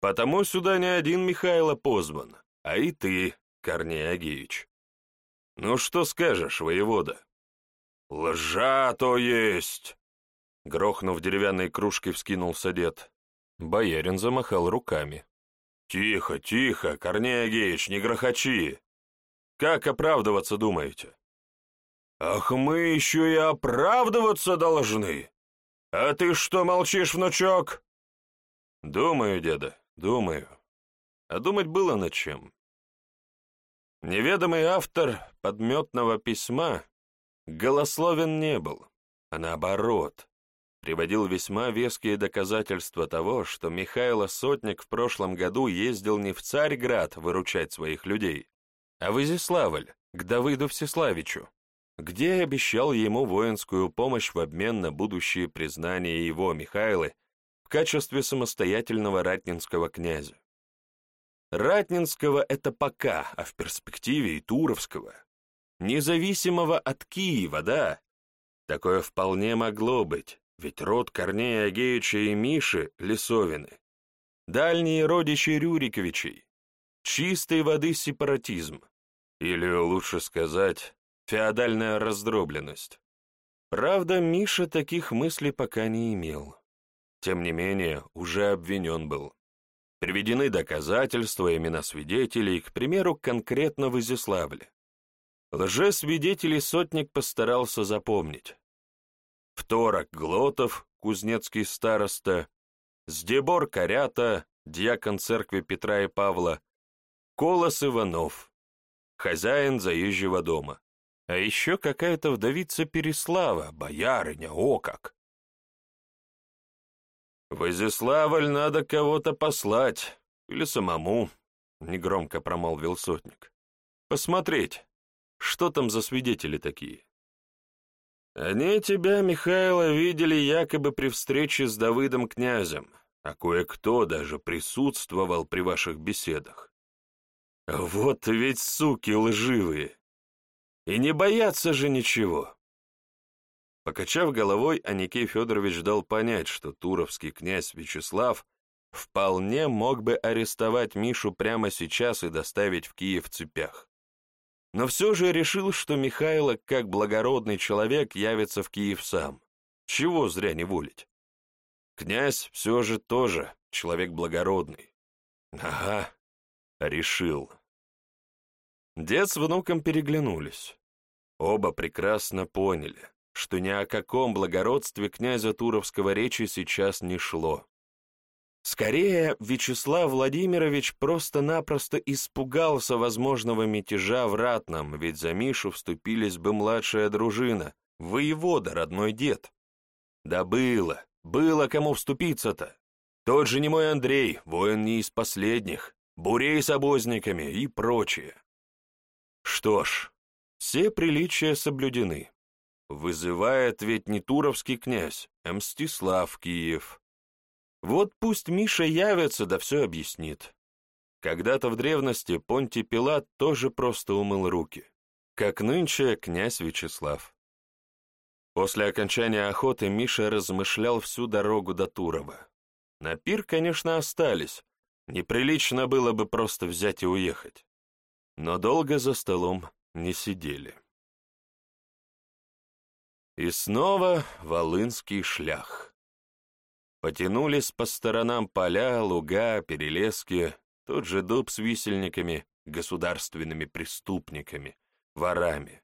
Потому сюда не один Михайло позван, а и ты, Корней Агеевич. «Ну что скажешь, воевода?» «Лжа то есть!» Грохнув деревянной кружкой, вскинулся дед. Боярин замахал руками. «Тихо, тихо, Корней Агеич, не грохочи! Как оправдываться думаете?» «Ах, мы еще и оправдываться должны! А ты что молчишь, внучок?» «Думаю, деда, думаю. А думать было над чем. Неведомый автор подметного письма голословен не был, а наоборот, приводил весьма веские доказательства того, что Михайло Сотник в прошлом году ездил не в Царьград выручать своих людей, а в Изяславль, к Давыду Всеславичу, где обещал ему воинскую помощь в обмен на будущее признание его, Михайлы, в качестве самостоятельного ратнинского князя. Ратнинского — это пока, а в перспективе и Туровского. Независимого от Киева, да. Такое вполне могло быть, ведь род Корнея Агеича и Миши — Лесовины. Дальние родичи Рюриковичей. Чистой воды сепаратизм. Или, лучше сказать, феодальная раздробленность. Правда, Миша таких мыслей пока не имел. Тем не менее, уже обвинен был. Приведены доказательства, имена свидетелей, к примеру, конкретно в Изяславле. Лжесвидетелей сотник постарался запомнить. Второк Глотов, кузнецкий староста, Сдебор Корята, дьякон церкви Петра и Павла, Колос Иванов, хозяин заезжего дома. А еще какая-то вдовица Переслава, боярыня, о как! «В Изяславль надо кого-то послать, или самому», — негромко промолвил сотник. «Посмотреть, что там за свидетели такие?» «Они тебя, Михайло, видели якобы при встрече с Давыдом князем, а кое-кто даже присутствовал при ваших беседах. Вот ведь суки лживые! И не боятся же ничего!» Покачав головой, Аникей Федорович дал понять, что туровский князь Вячеслав вполне мог бы арестовать Мишу прямо сейчас и доставить в Киев в цепях. Но все же решил, что Михайло, как благородный человек, явится в Киев сам. Чего зря не волить. Князь все же тоже человек благородный. Ага, решил. Дед с внуком переглянулись. Оба прекрасно поняли что ни о каком благородстве князя Туровского речи сейчас не шло. Скорее, Вячеслав Владимирович просто-напросто испугался возможного мятежа в Ратном, ведь за Мишу вступились бы младшая дружина, воевода, родной дед. Да было, было кому вступиться-то. Тот же не мой Андрей, воин не из последних, Бурей с обозниками и прочее. Что ж, все приличия соблюдены. Вызывает ведь не Туровский князь, а Мстислав Киев. Вот пусть Миша явится, да все объяснит. Когда-то в древности Понтий Пилат тоже просто умыл руки, как нынче князь Вячеслав. После окончания охоты Миша размышлял всю дорогу до Турова. На пир, конечно, остались, неприлично было бы просто взять и уехать. Но долго за столом не сидели. И снова волынский шлях. Потянулись по сторонам поля, луга, перелески, тот же дуб с висельниками, государственными преступниками, ворами.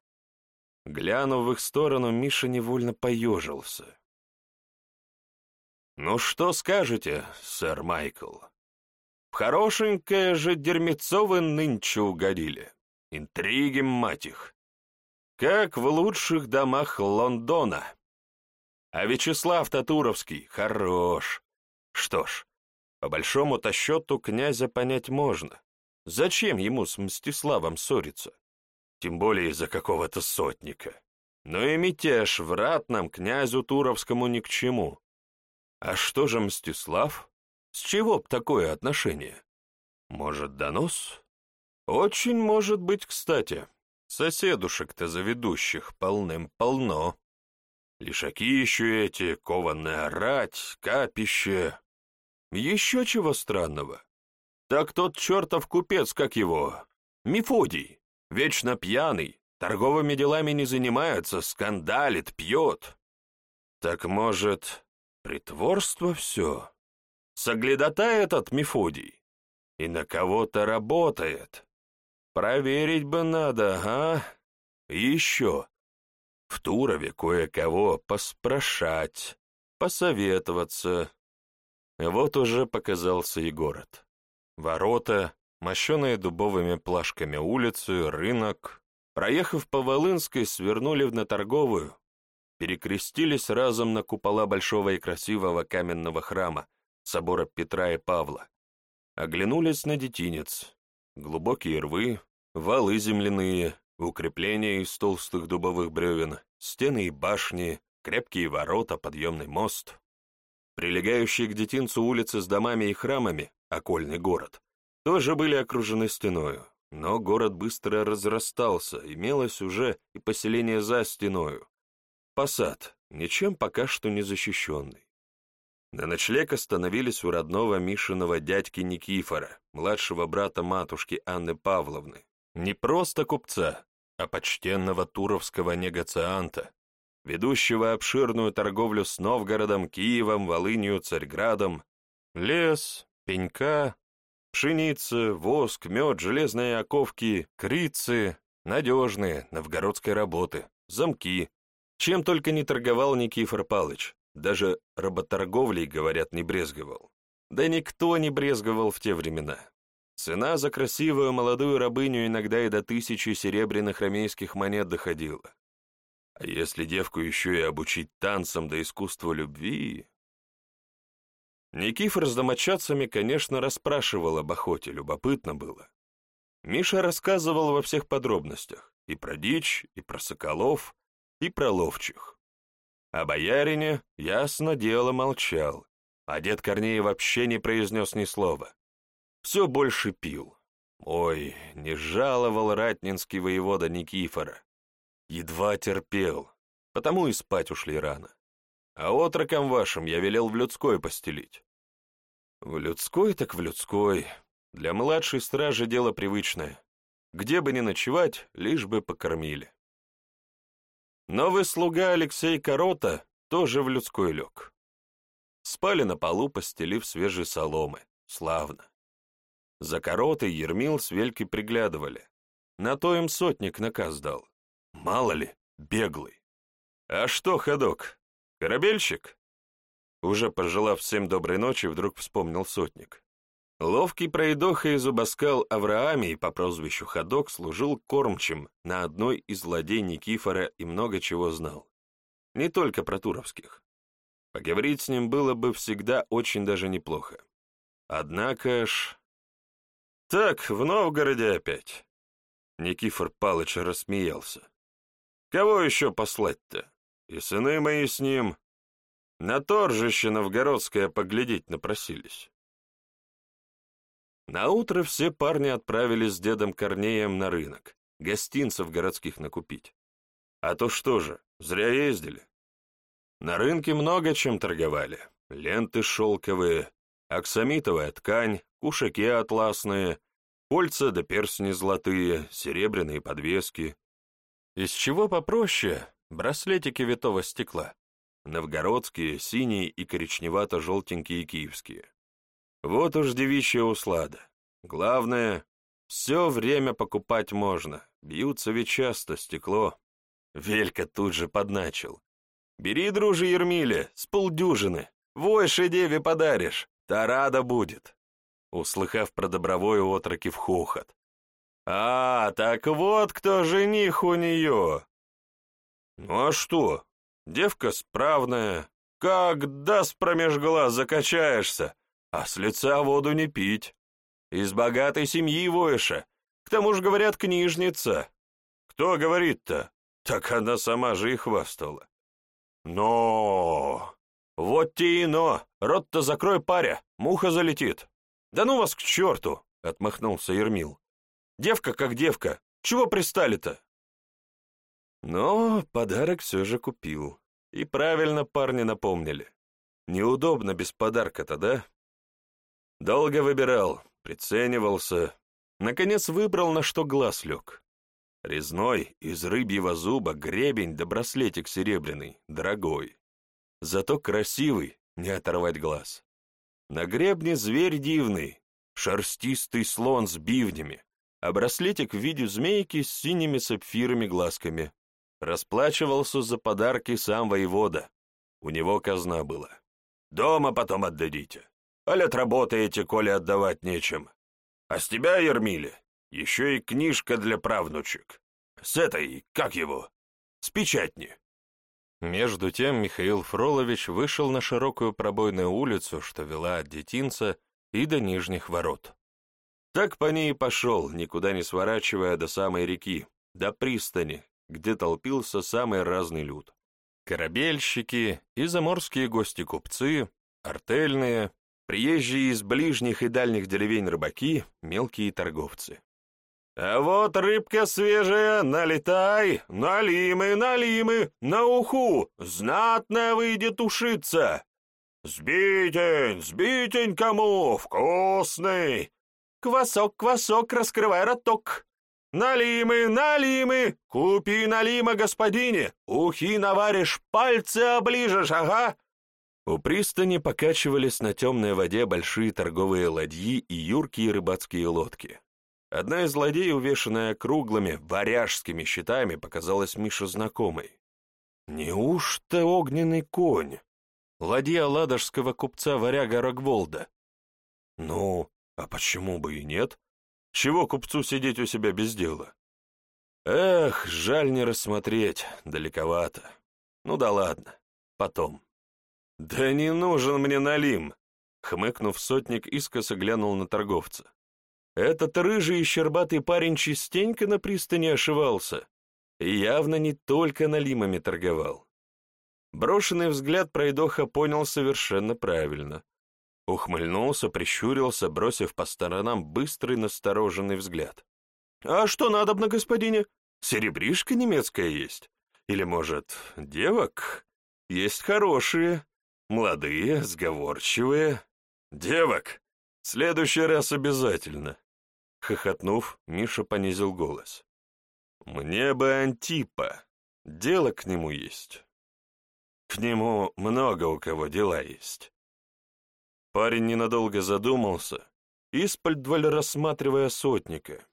Глянув в их сторону, Миша невольно поежился. «Ну что скажете, сэр Майкл? В хорошенькое же дерьмецо вы нынче угодили. Интриги, мать их. Как в лучших домах Лондона. А Вячеслав Татуровский хорош. Что ж, по большому-то счету князя понять можно. Зачем ему с Мстиславом ссориться? Тем более из-за какого-то сотника. Но и мятеж в ратном князю Туровскому ни к чему. А что же Мстислав? С чего б такое отношение? Может, донос? Очень может быть, кстати. Соседушек-то заведущих полным-полно. Лишаки еще эти, кованная рать, капище. Еще чего странного. Так тот чертов купец, как его, Мефодий, вечно пьяный, торговыми делами не занимается, скандалит, пьет. Так может, притворство все? Соглядота этот Мефодий. И на кого-то работает. Проверить бы надо, а? И еще. В Турове кое-кого поспрашать, посоветоваться. Вот уже показался и город. Ворота, мощеные дубовыми плашками улицы, рынок. Проехав по Волынской, свернули в наторговую, перекрестились разом на купола большого и красивого каменного храма, собора Петра и Павла. Оглянулись на детинец. Глубокие рвы, валы земляные, укрепления из толстых дубовых бревен, стены и башни, крепкие ворота, подъемный мост. Прилегающие к детинцу улицы с домами и храмами, окольный город, тоже были окружены стеною, но город быстро разрастался, имелось уже и поселение за стеною. Посад, ничем пока что не защищенный. На ночлег остановились у родного Мишиного дядьки Никифора, младшего брата матушки Анны Павловны. Не просто купца, а почтенного туровского негацианта, ведущего обширную торговлю с Новгородом, Киевом, Волынью, Царьградом. Лес, пенька, пшеница, воск, мед, железные оковки, крицы, надежные, новгородской работы, замки. Чем только не торговал Никифор Палыч, даже работорговлей, говорят, не брезговал. Да никто не брезговал в те времена. Цена за красивую молодую рабыню иногда и до тысячи серебряных ромейских монет доходила. А если девку еще и обучить танцам да искусству любви... Никифор с домочадцами, конечно, расспрашивал об охоте, любопытно было. Миша рассказывал во всех подробностях, и про дичь, и про соколов, и про ловчих. О боярине, ясно дело, молчал, а дед Корней вообще не произнес ни слова. Все больше пил. Ой, не жаловал ратнинский воевода Никифора. Едва терпел, потому и спать ушли рано. А отрокам вашим я велел в людской постелить. В людской так в людской. Для младшей стражи дело привычное. Где бы ни ночевать, лишь бы покормили. Новый слуга Алексей Корота тоже в людской лег. Спали на полу, постелив свежие соломы. Славно. За Коротой Ермил с Велькой приглядывали. На то им сотник наказ дал. Мало ли, беглый. А что, ходок, «Корабельщик?» Уже пожелав всем доброй ночи, вдруг вспомнил сотник. Ловкий пройдоха и зубоскал Авраамий по прозвищу Ходок служил кормчим на одной из владей Никифора и много чего знал. Не только про туровских. Поговорить с ним было бы всегда очень даже неплохо. Однако ж... Так, в Новгороде опять. Никифор Палыч рассмеялся. Кого еще послать-то? и сыны мои с ним. На торжище новгородское поглядеть напросились. Наутро все парни отправились с дедом Корнеем на рынок, гостинцев городских накупить. А то что же, зря ездили. На рынке много чем торговали. Ленты шелковые, аксамитовая ткань, кушаки атласные, кольца да перстни золотые, серебряные подвески. Из чего попроще, Браслетики витого стекла. Новгородские, синие и коричневато-желтенькие киевские. Вот уж девичья услада. Главное, все время покупать можно. Бьются ведь часто, стекло. Велька тут же подначил. «Бери, дружи Ермиле, с полдюжины, войше деве подаришь, та рада будет». Услыхав про добровой отроки в хохот. «А, так вот кто жених у нее!» «Ну а что? Девка справная, как даст промеж глаз закачаешься, а с лица воду не пить. Из богатой семьи воиша, к тому же, говорят, книжница. Кто говорит-то? Так она сама же и хвастала. Но! Вот те и но! Рот-то закрой, паря, муха залетит. Да ну вас к черту! — отмахнулся Ермил. Девка как девка, чего пристали-то? Но подарок все же купил. И правильно парни напомнили. Неудобно без подарка-то, да? Долго выбирал, приценивался. Наконец выбрал, на что глаз лег. Резной, из рыбьего зуба, гребень да браслетик серебряный, дорогой. Зато красивый, не оторвать глаз. На гребне зверь дивный, шерстистый слон с бивнями, а браслетик в виде змейки с синими сапфирами глазками. Расплачивался за подарки сам воевода. У него казна была. Дома потом отдадите. Аль отработаете, коли отдавать нечем. А с тебя, Ермиле, еще и книжка для правнучек. С этой, как его, с печатни. Между тем Михаил Фролович вышел на широкую пробойную улицу, что вела от детинца и до нижних ворот. Так по ней и пошел, никуда не сворачивая до самой реки, до пристани, где толпился самый разный люд. Корабельщики и заморские гости-купцы, артельные, приезжие из ближних и дальних деревень рыбаки, мелкие торговцы. «А вот рыбка свежая, налетай, налимы, налимы, на уху, знатно выйдет ушиться! Сбитень, сбитень кому, вкусный! Квасок, квасок, раскрывай роток! Налимы, налимы, купи налима, господине, ухи наваришь, пальцы оближешь, ага!» У пристани покачивались на темной воде большие торговые ладьи и юркие рыбацкие лодки. Одна из ладей, увешанная круглыми варяжскими щитами, показалась Мише знакомой. Неужто огненный конь? Ладья ладожского купца-варяга Рогволда. Ну, а почему бы и нет? Чего купцу сидеть у себя без дела? Эх, жаль не рассмотреть, далековато. Ну да ладно, потом. Да не нужен мне налим, хмыкнув, сотник искоса глянул на торговца. Этот рыжий и щербатый парень частенько на пристани ошивался и явно не только налимами торговал. Брошенный взгляд пройдоха понял совершенно правильно. Ухмыльнулся, прищурился, бросив по сторонам быстрый настороженный взгляд. «А что надобно, господине? Серебришка немецкая есть? Или, может, девок? Есть хорошие, молодые, сговорчивые. Девок! Следующий раз обязательно!» Хохотнув, Миша понизил голос. «Мне бы Антипа. Дело к нему есть. К нему много у кого дела есть». Парень ненадолго задумался, испольдваль рассматривая сотника.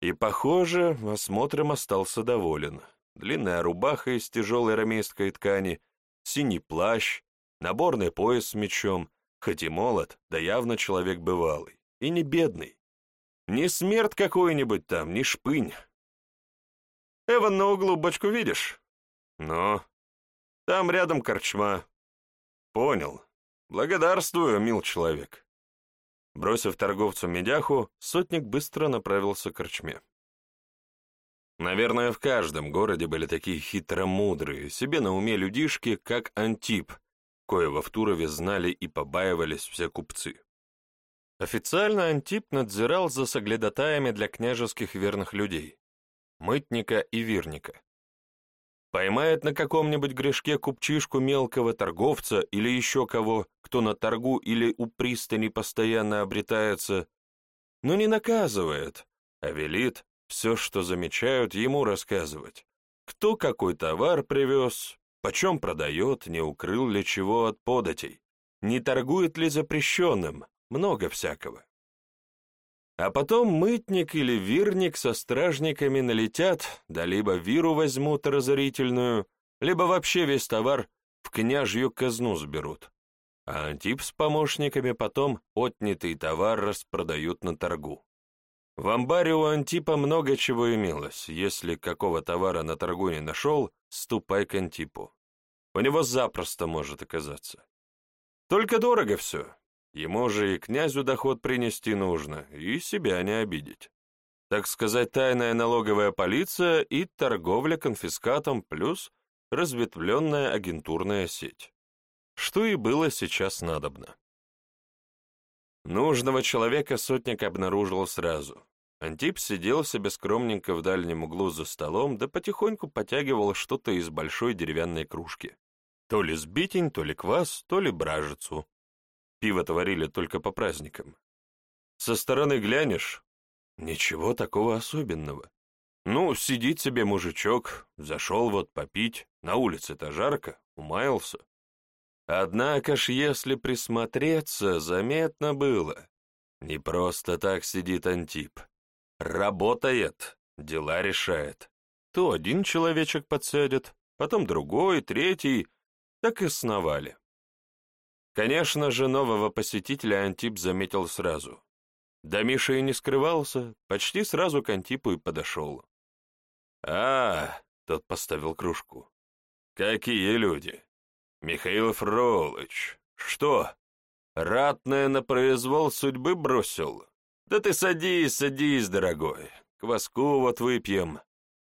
И, похоже, осмотром остался доволен. Длинная рубаха из тяжелой рамейской ткани, синий плащ, наборный пояс с мечом, хоть и молод, да явно человек бывалый, и не бедный. Не смерть какой-нибудь там, не шпынь. Эван на углу бочку видишь? Ну, там рядом корчма. Понял. Благодарствую, мил человек. Бросив торговцу медяху, сотник быстро направился к корчме. Наверное, в каждом городе были такие хитромудрые, себе на уме людишки, как Антип, коего в Турове знали и побаивались все купцы. Официально Антип надзирал за соглядатаями для княжеских верных людей, мытника и вирника. Поймает на каком-нибудь грешке купчишку мелкого торговца или еще кого, кто на торгу или у пристани постоянно обретается, но не наказывает, а велит все, что замечают, ему рассказывать. Кто какой товар привез, почем продает, не укрыл ли чего от податей, не торгует ли запрещенным, много всякого. А потом мытник или вирник со стражниками налетят, да либо виру возьмут разорительную, либо вообще весь товар в княжью казну сберут. А Антип с помощниками потом отнятый товар распродают на торгу. В амбаре у Антипа много чего имелось. Если какого товара на торгу не нашел, ступай к Антипу. У него запросто может оказаться. Только дорого все. Ему же и князю доход принести нужно, и себя не обидеть. Так сказать, тайная налоговая полиция и торговля конфискатом плюс разветвленная агентурная сеть. Что и было сейчас надобно. Нужного человека сотник обнаружил сразу. Антип сидел себе скромненько в дальнем углу за столом, да потихоньку потягивал что-то из большой деревянной кружки. То ли сбитень, то ли квас, то ли бражицу. Пиво творили только по праздникам. Со стороны глянешь — ничего такого особенного. Ну, сидит себе мужичок, зашел вот попить, на улице-то жарко, умаялся. Однако ж, если присмотреться, заметно было. Не просто так сидит Антип. Работает, дела решает. То один человечек подсядет, потом другой, третий, так и сновали. Конечно же, нового посетителя Антип заметил сразу. Да Миша и не скрывался, почти сразу к Антипу и подошел. «А, — тот поставил кружку, — какие люди! Михаил Фролыч, что, ратное на произвол судьбы бросил? Да ты садись, садись, дорогой, кваску вот выпьем.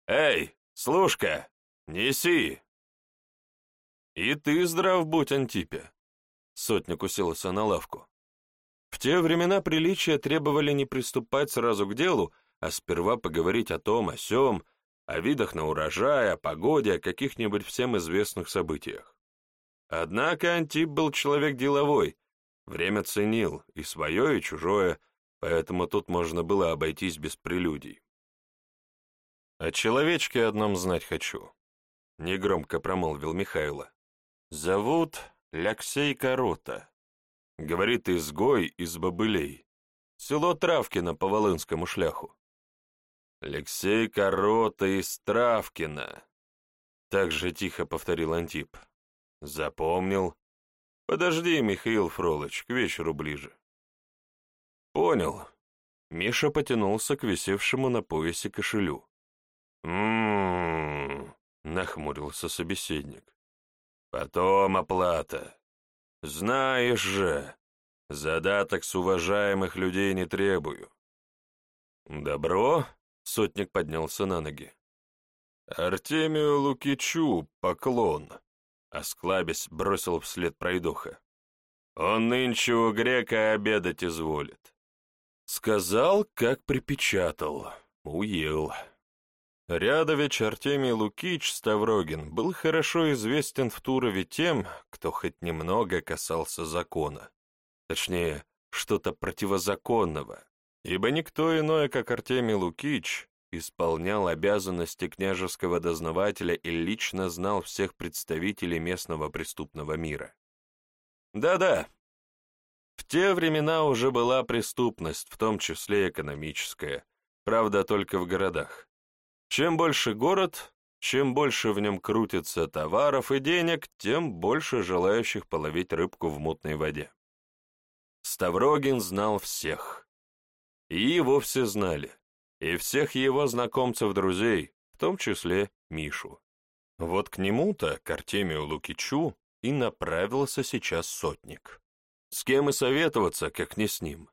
Эй, слушка, неси!» «И ты здрав будь, Антипе!» Сотник уселся на лавку. В те времена приличия требовали не приступать сразу к делу, а сперва поговорить о том, о сём, о видах на урожай, о погоде, о каких-нибудь всем известных событиях. Однако Антип был человек деловой, время ценил, и свое, и чужое, поэтому тут можно было обойтись без прелюдий. «О человечке одном знать хочу», — негромко промолвил Михайло. «Зовут Ляксей Корота. Говорит, изгой из бобылей. Село Травкино по Волынскому шляху. Алексей Корота из Травкина. Так же тихо повторил Антип. Запомнил. Подожди, Михаил Фролыч, к вечеру ближе. Понял. Миша потянулся к висевшему на поясе кошелю. «М-м-м», нахмурился собеседник. Потом оплата. Знаешь же, задаток с уважаемых людей не требую. Добро? Сотник поднялся на ноги. Артемию Лукичу поклон. Осклабясь, бросил вслед пройдоха. Он нынче у грека обедать изволит. Сказал, как припечатал. Уел. Рядович Артемий Лукич Ставрогин был хорошо известен в Турове тем, кто хоть немного касался закона. Точнее, что-то противозаконного, ибо никто иной, как Артемий Лукич, исполнял обязанности княжеского дознавателя и лично знал всех представителей местного преступного мира. Да-да, в те времена уже была преступность, в том числе экономическая, правда, только в городах. Чем больше город, чем больше в нем крутится товаров и денег, тем больше желающих половить рыбку в мутной воде. Ставрогин знал всех. И его все знали. И всех его знакомцев-друзей, в том числе Мишу. Вот к нему-то, к Артемию Лукичу, и направился сейчас сотник. С кем и советоваться, как не с ним.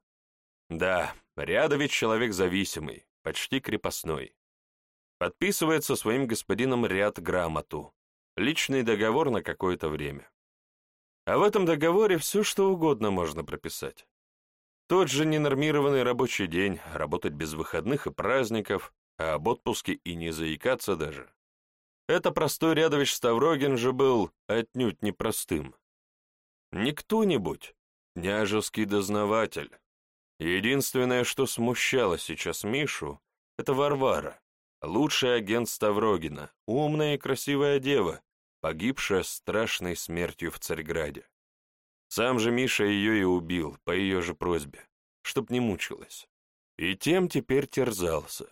Да, Рядович человек зависимый, почти крепостной. Подписывает со своим господином ряд грамоту, личный договор на какое-то время. А в этом договоре все, что угодно можно прописать. Тот же ненормированный рабочий день, работать без выходных и праздников, а об отпуске и не заикаться даже. Это простой рядович Ставрогин же был отнюдь непростым. Не кто-нибудь, княжеский дознаватель. Единственное, что смущало сейчас Мишу, это Варвара, Лучший агент Ставрогина, умная и красивая дева, погибшая страшной смертью в Царьграде. Сам же Миша ее и убил, по ее же просьбе, чтоб не мучилась. И тем теперь терзался.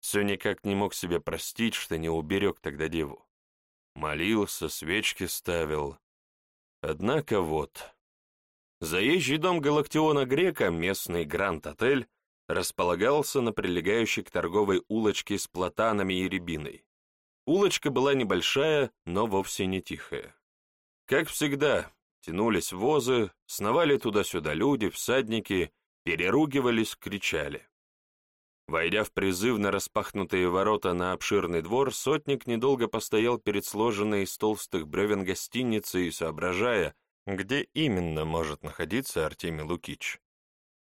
Все никак не мог себе простить, что не уберег тогда деву. Молился, свечки ставил. Однако вот... Заезжий дом Галактиона Грека, местный Гранд-отель, располагался на прилегающей к торговой улочке с платанами и рябиной. Улочка была небольшая, но вовсе не тихая. Как всегда, тянулись возы, сновали туда-сюда люди, всадники, переругивались, кричали. Войдя в призывно распахнутые ворота на обширный двор, сотник недолго постоял перед сложенной из толстых бревен гостиницей, соображая, где именно может находиться Артемий Лукич.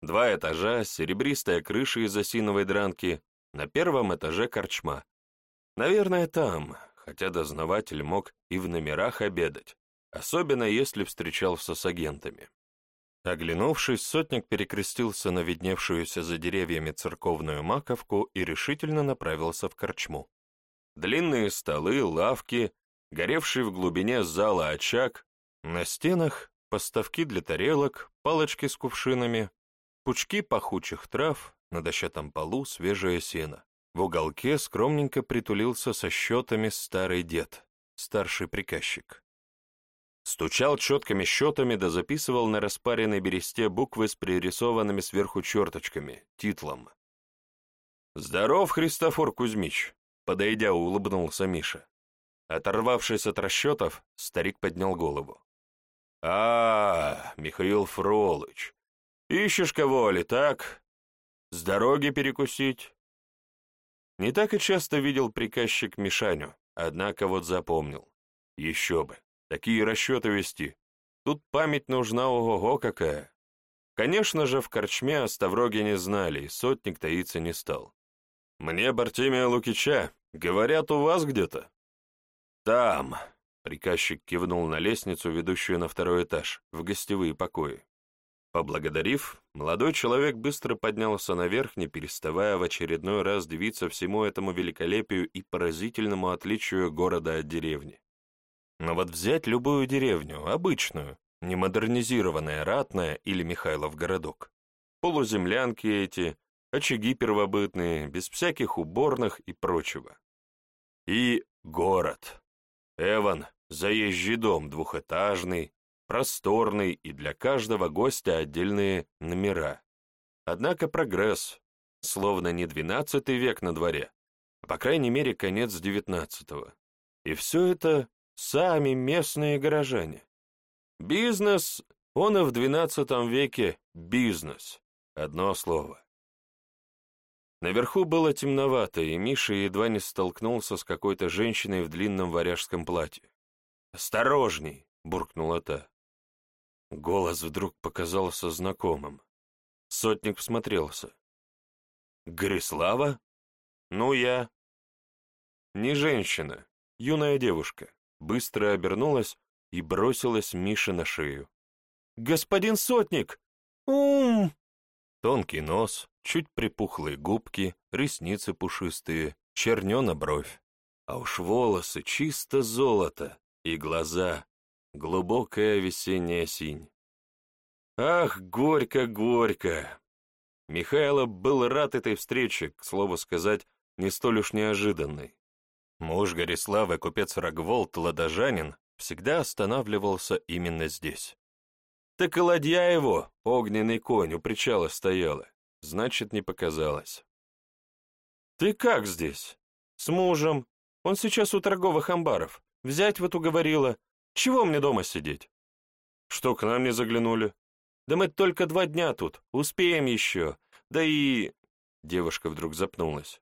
Два этажа, серебристая крыша из осиновой дранки, на первом этаже корчма. Наверное, там, хотя дознаватель мог и в номерах обедать, особенно если встречался с агентами. Оглянувшись, сотник перекрестился на видневшуюся за деревьями церковную маковку и решительно направился в корчму. Длинные столы, лавки, горевший в глубине зала очаг, на стенах поставки для тарелок, палочки с кувшинами, пучки пахучих трав, на дощатом полу свежее сено. В уголке скромненько притулился со счетами старый дед, старший приказчик. Стучал четкими счетами да записывал на распаренной бересте буквы с пририсованными сверху черточками, титлом. «Здоров, Христофор Кузьмич!» — подойдя, улыбнулся Миша. Оторвавшись от расчетов, старик поднял голову. «А, Михаил Фролыч, ищешь кого ли, так? С дороги перекусить?» Не так и часто видел приказчик Мишаню, однако вот запомнил. Еще бы. Такие расчеты вести. Тут память нужна ого-го какая. Конечно же, в корчме о Ставроге не знали, и сотник таиться не стал. «Мне Бартемия Лукича, говорят, у вас где-то?» «Там», — приказчик кивнул на лестницу, ведущую на второй этаж, в гостевые покои. Поблагодарив, молодой человек быстро поднялся наверх, не переставая в очередной раз дивиться всему этому великолепию и поразительному отличию города от деревни. Но вот взять любую деревню, обычную, не модернизированная ратная или Михайлов городок. Полуземлянки эти, очаги первобытные, без всяких уборных и прочего. И город. Эван, заезжий дом двухэтажный, просторный и для каждого гостя отдельные номера. Однако прогресс, словно не двенадцатый век на дворе, а по крайней мере конец девятнадцатого. И все это сами местные горожане. Бизнес, он и в XII веке бизнес, одно слово. Наверху было темновато, и Миша едва не столкнулся с какой-то женщиной в длинном варяжском платье. «Осторожней!» — буркнула та. Голос вдруг показался знакомым. Сотник всмотрелся. «Горислава? Ну, я...» «Не женщина, юная девушка быстро обернулась и бросилась Мише на шею. «Господин Сотник! Ум!» Тонкий нос, чуть припухлые губки, ресницы пушистые, чернена бровь. А уж волосы чисто золото, и глаза — глубокая весенняя синь. Ах, горько-горько! Михайло был рад этой встрече, к слову сказать, не столь уж неожиданной. Муж Гориславы, купец Рогволд, ладожанин, всегда останавливался именно здесь. Так и ладья его, огненный конь, у причала стояла, значит, не показалось. «Ты как здесь?» «С мужем. Он сейчас у торговых амбаров. Взять вот уговорила. Чего мне дома сидеть?» «Что, к нам не заглянули?» «Да мы только два дня тут, успеем еще. Да и...» Девушка вдруг запнулась.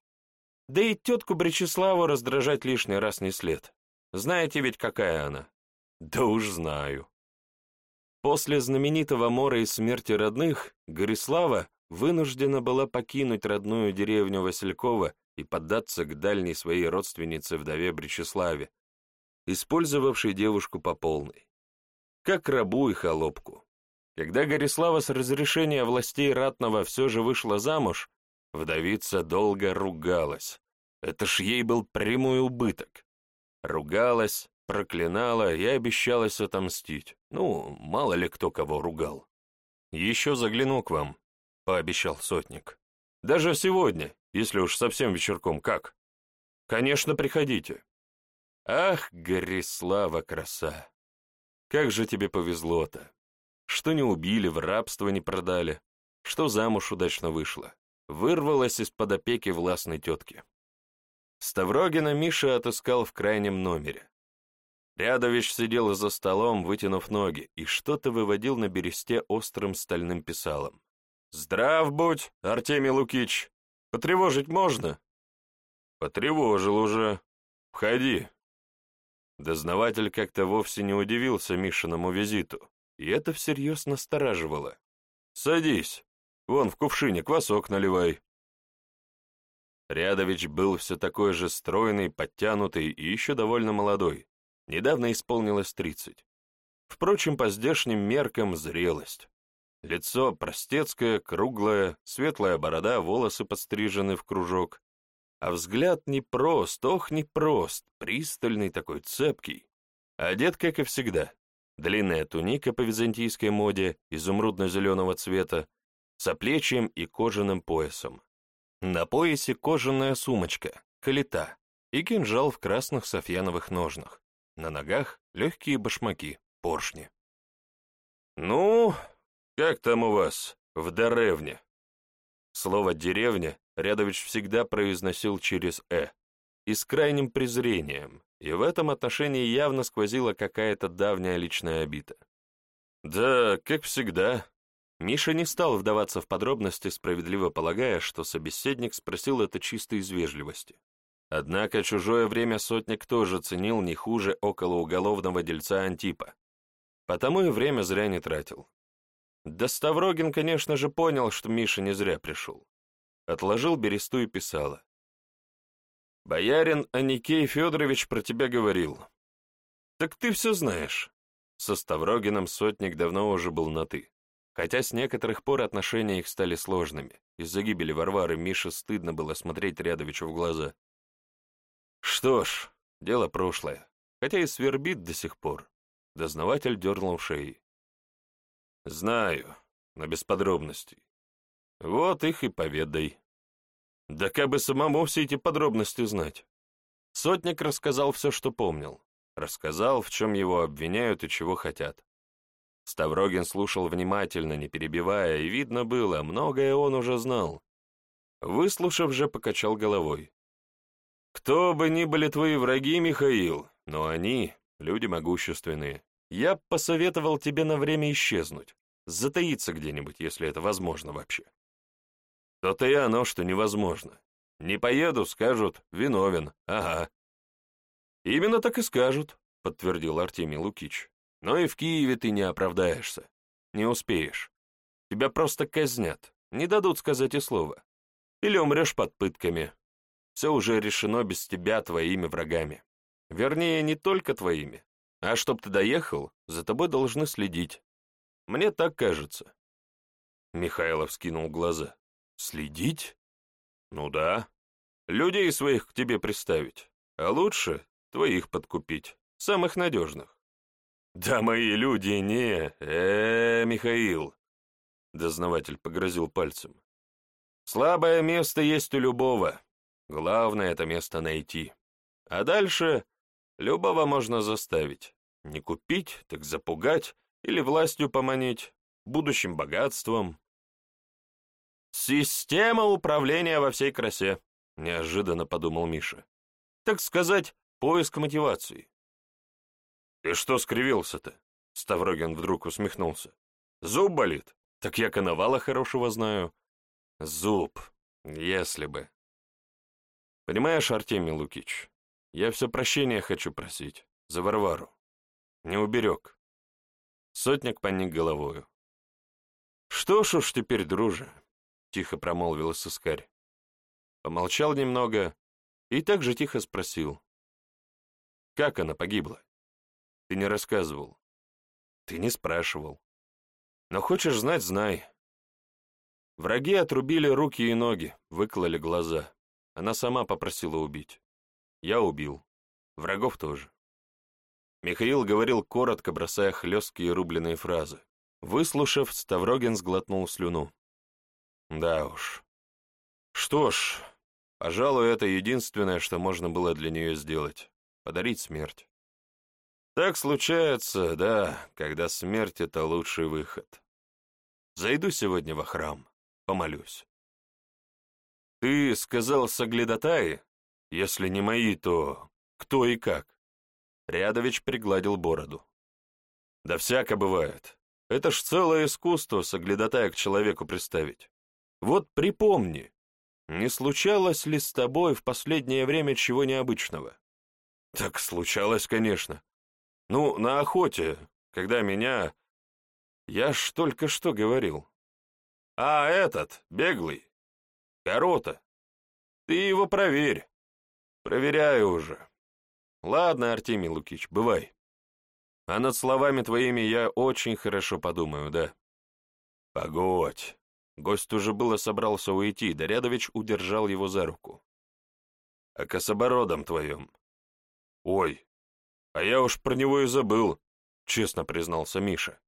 Да и тетку Бречеславу раздражать лишний раз не след. Знаете ведь, какая она? Да уж знаю. После знаменитого мора и смерти родных, Горислава вынуждена была покинуть родную деревню Василькова и поддаться к дальней своей родственнице вдове Бречеславе, использовавшей девушку по полной. Как рабу и холопку. Когда Горислава с разрешения властей ратного все же вышла замуж, Вдовица долго ругалась. Это ж ей был прямой убыток. Ругалась, проклинала и обещалась отомстить. Ну, мало ли кто кого ругал. «Еще загляну к вам», — пообещал сотник. Даже сегодня, если уж совсем вечерком, как? Конечно, приходите. Ах, Горислава, краса! Как же тебе повезло-то! Что не убили, в рабство не продали, что замуж удачно вышла, вырвалась из-под опеки властной тетки. Ставрогина Миша отыскал в крайнем номере. Рядович сидел за столом, вытянув ноги, и что-то выводил на бересте острым стальным писалом. «Здрав будь, Артемий Лукич! Потревожить можно?» «Потревожил уже. Входи». Дознаватель как-то вовсе не удивился Мишиному визиту, и это всерьез настораживало. «Садись. Вон в кувшине квасок наливай». Рядович был все такой же стройный, подтянутый и еще довольно молодой. Недавно исполнилось тридцать. Впрочем, по здешним меркам зрелость. Лицо простецкое, круглое, светлая борода, волосы подстрижены в кружок. А взгляд непрост, ох, непрост, пристальный такой, цепкий. Одет, как и всегда. Длинная туника по византийской моде, изумрудно-зеленого цвета, с оплечьем и кожаным поясом. На поясе кожаная сумочка, калита и кинжал в красных софьяновых ножнах. На ногах легкие башмаки, поршни. «Ну, как там у вас, в деревне?» Слово «деревня» Рядович всегда произносил через «э» и с крайним презрением, и в этом отношении явно сквозила какая-то давняя личная обида. «Да, как всегда». Миша не стал вдаваться в подробности, справедливо полагая, что собеседник спросил это чисто из вежливости. Однако чужое время сотник тоже ценил не хуже около уголовного дельца Антипа, потому и время зря не тратил. Да Ставрогин, конечно же, понял, что Миша не зря пришел. Отложил бересту и писала. «Боярин Аникей Федорович про тебя говорил». «Так ты все знаешь». Со Ставрогином сотник давно уже был на «ты». Хотя с некоторых пор отношения их стали сложными. Из-за гибели Варвары Мише стыдно было смотреть Рядовичу в глаза. Что ж, дело прошлое, хотя и свербит до сих пор. Дознаватель дернул шеей. Знаю, но без подробностей. Вот их и поведай. Да как бы самому все эти подробности знать. Сотник рассказал все, что помнил. Рассказал, в чем его обвиняют и чего хотят. Ставрогин слушал внимательно, не перебивая, и видно было, многое он уже знал. Выслушав же, покачал головой. «Кто бы ни были твои враги, Михаил, но они — люди могущественные. Я посоветовал тебе на время исчезнуть, затаиться где-нибудь, если это возможно вообще. То-то и оно, что невозможно. Не поеду, скажут, виновен, ага. Именно так и скажут, подтвердил Артемий Лукич. Но и в Киеве ты не оправдаешься. Не успеешь. Тебя просто казнят, не дадут сказать и слова. Или умрешь под пытками. Все уже решено без тебя твоими врагами. Вернее, не только твоими. А чтоб ты доехал, за тобой должны следить. Мне так кажется. Михайлов скинул глаза. Следить? Ну да. Людей своих к тебе приставить. А лучше твоих подкупить, самых надежных. Да мои люди не... э, -э Михаил. Дознаватель погрозил пальцем. Слабое место есть у любого. Главное это место найти. А дальше любого можно заставить. Не купить, так запугать или властью поманить, будущим богатством, «Система управления во всей красе», — неожиданно подумал Миша. «Так сказать, поиск мотивации». «И что скривился-то?» — Ставрогин вдруг усмехнулся. «Зуб болит? Так я коновала хорошего знаю». «Зуб, если бы». «Понимаешь, Артемий Лукич, я все прощения хочу просить, за Варвару. Не уберег». Сотник поник головою. «Что ж уж теперь, друже, — тихо промолвил сыскарь. Помолчал немного и так же тихо спросил. «Как она погибла?» «Ты не рассказывал. Ты не спрашивал. Но хочешь знать — знай. Враги отрубили руки и ноги, выклали глаза. Она сама попросила убить. Я убил. Врагов тоже». Михаил говорил коротко, бросая хлесткие рубленые фразы. Выслушав, Ставрогин сглотнул слюну. Да уж. Что ж, пожалуй, это единственное, что можно было для нее сделать — подарить смерть. Так случается, да, когда смерть — это лучший выход. Зайду сегодня во храм, помолюсь. Ты сказал соглядатаи? Если не мои, то кто и как? Рядович пригладил бороду. Да всяко бывает. Это ж целое искусство соглядатая к человеку представить. Вот припомни, не случалось ли с тобой в последнее время чего необычного? Так случалось, конечно. Ну, на охоте, когда меня... Я ж только что говорил. А этот, беглый, Корота. Ты его проверь. Проверяю уже. Ладно, Артемий Лукич, бывай. А над словами твоими я очень хорошо подумаю, да. Погодь. Гость уже было собрался уйти, да Рядович удержал его за руку. О кособородом твоем. Ой, а я уж про него и забыл, честно признался Миша.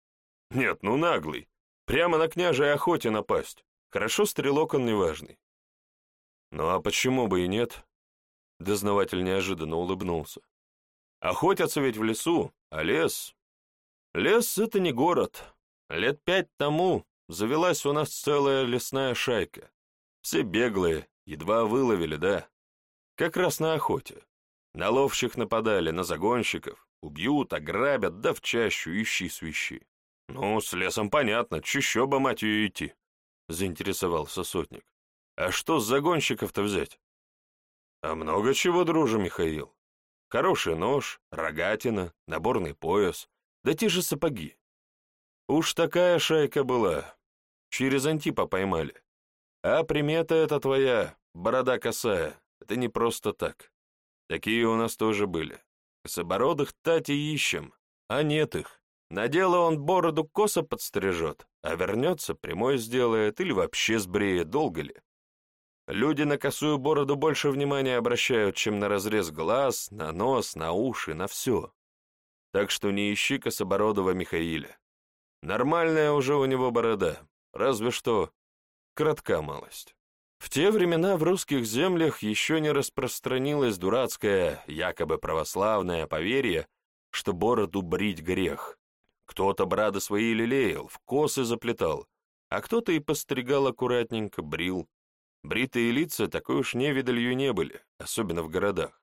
Нет, ну наглый. Прямо на княжей охоте напасть. Хорошо, стрелок он неважный. Ну а почему бы и нет? Дознаватель неожиданно улыбнулся. Охотятся ведь в лесу, а лес... Лес — это не город. Лет пять тому завелась у нас целая лесная шайка. Все беглые, едва выловили, да? Как раз на охоте. На ловчих нападали, на загонщиков. Убьют, ограбят, да в чащу ищи свищи. Ну, с лесом понятно, чищоба мать ее идти, — заинтересовался сотник. А что с загонщиков-то взять? А много чего, друже Михаил. Хороший нож, рогатина, наборный пояс, да те же сапоги. Уж такая шайка была. Через Антипа поймали. А примета эта твоя, борода косая, это не просто так. Такие у нас тоже были. Кособородых тати ищем, а нет их. На дело он бороду косо подстрижет, а вернется, прямой сделает или вообще сбреет, долго ли. Люди на косую бороду больше внимания обращают, чем на разрез глаз, на нос, на уши, на все. Так что не ищи кособородого Михаиля. Нормальная уже у него борода, разве что кратка малость. В те времена в русских землях еще не распространилось дурацкое, якобы православное поверье, что бороду брить грех. Кто-то брады свои лелеял, в косы заплетал, а кто-то и постригал аккуратненько, брил, Бритые лица такой уж невидалью не были, особенно в городах.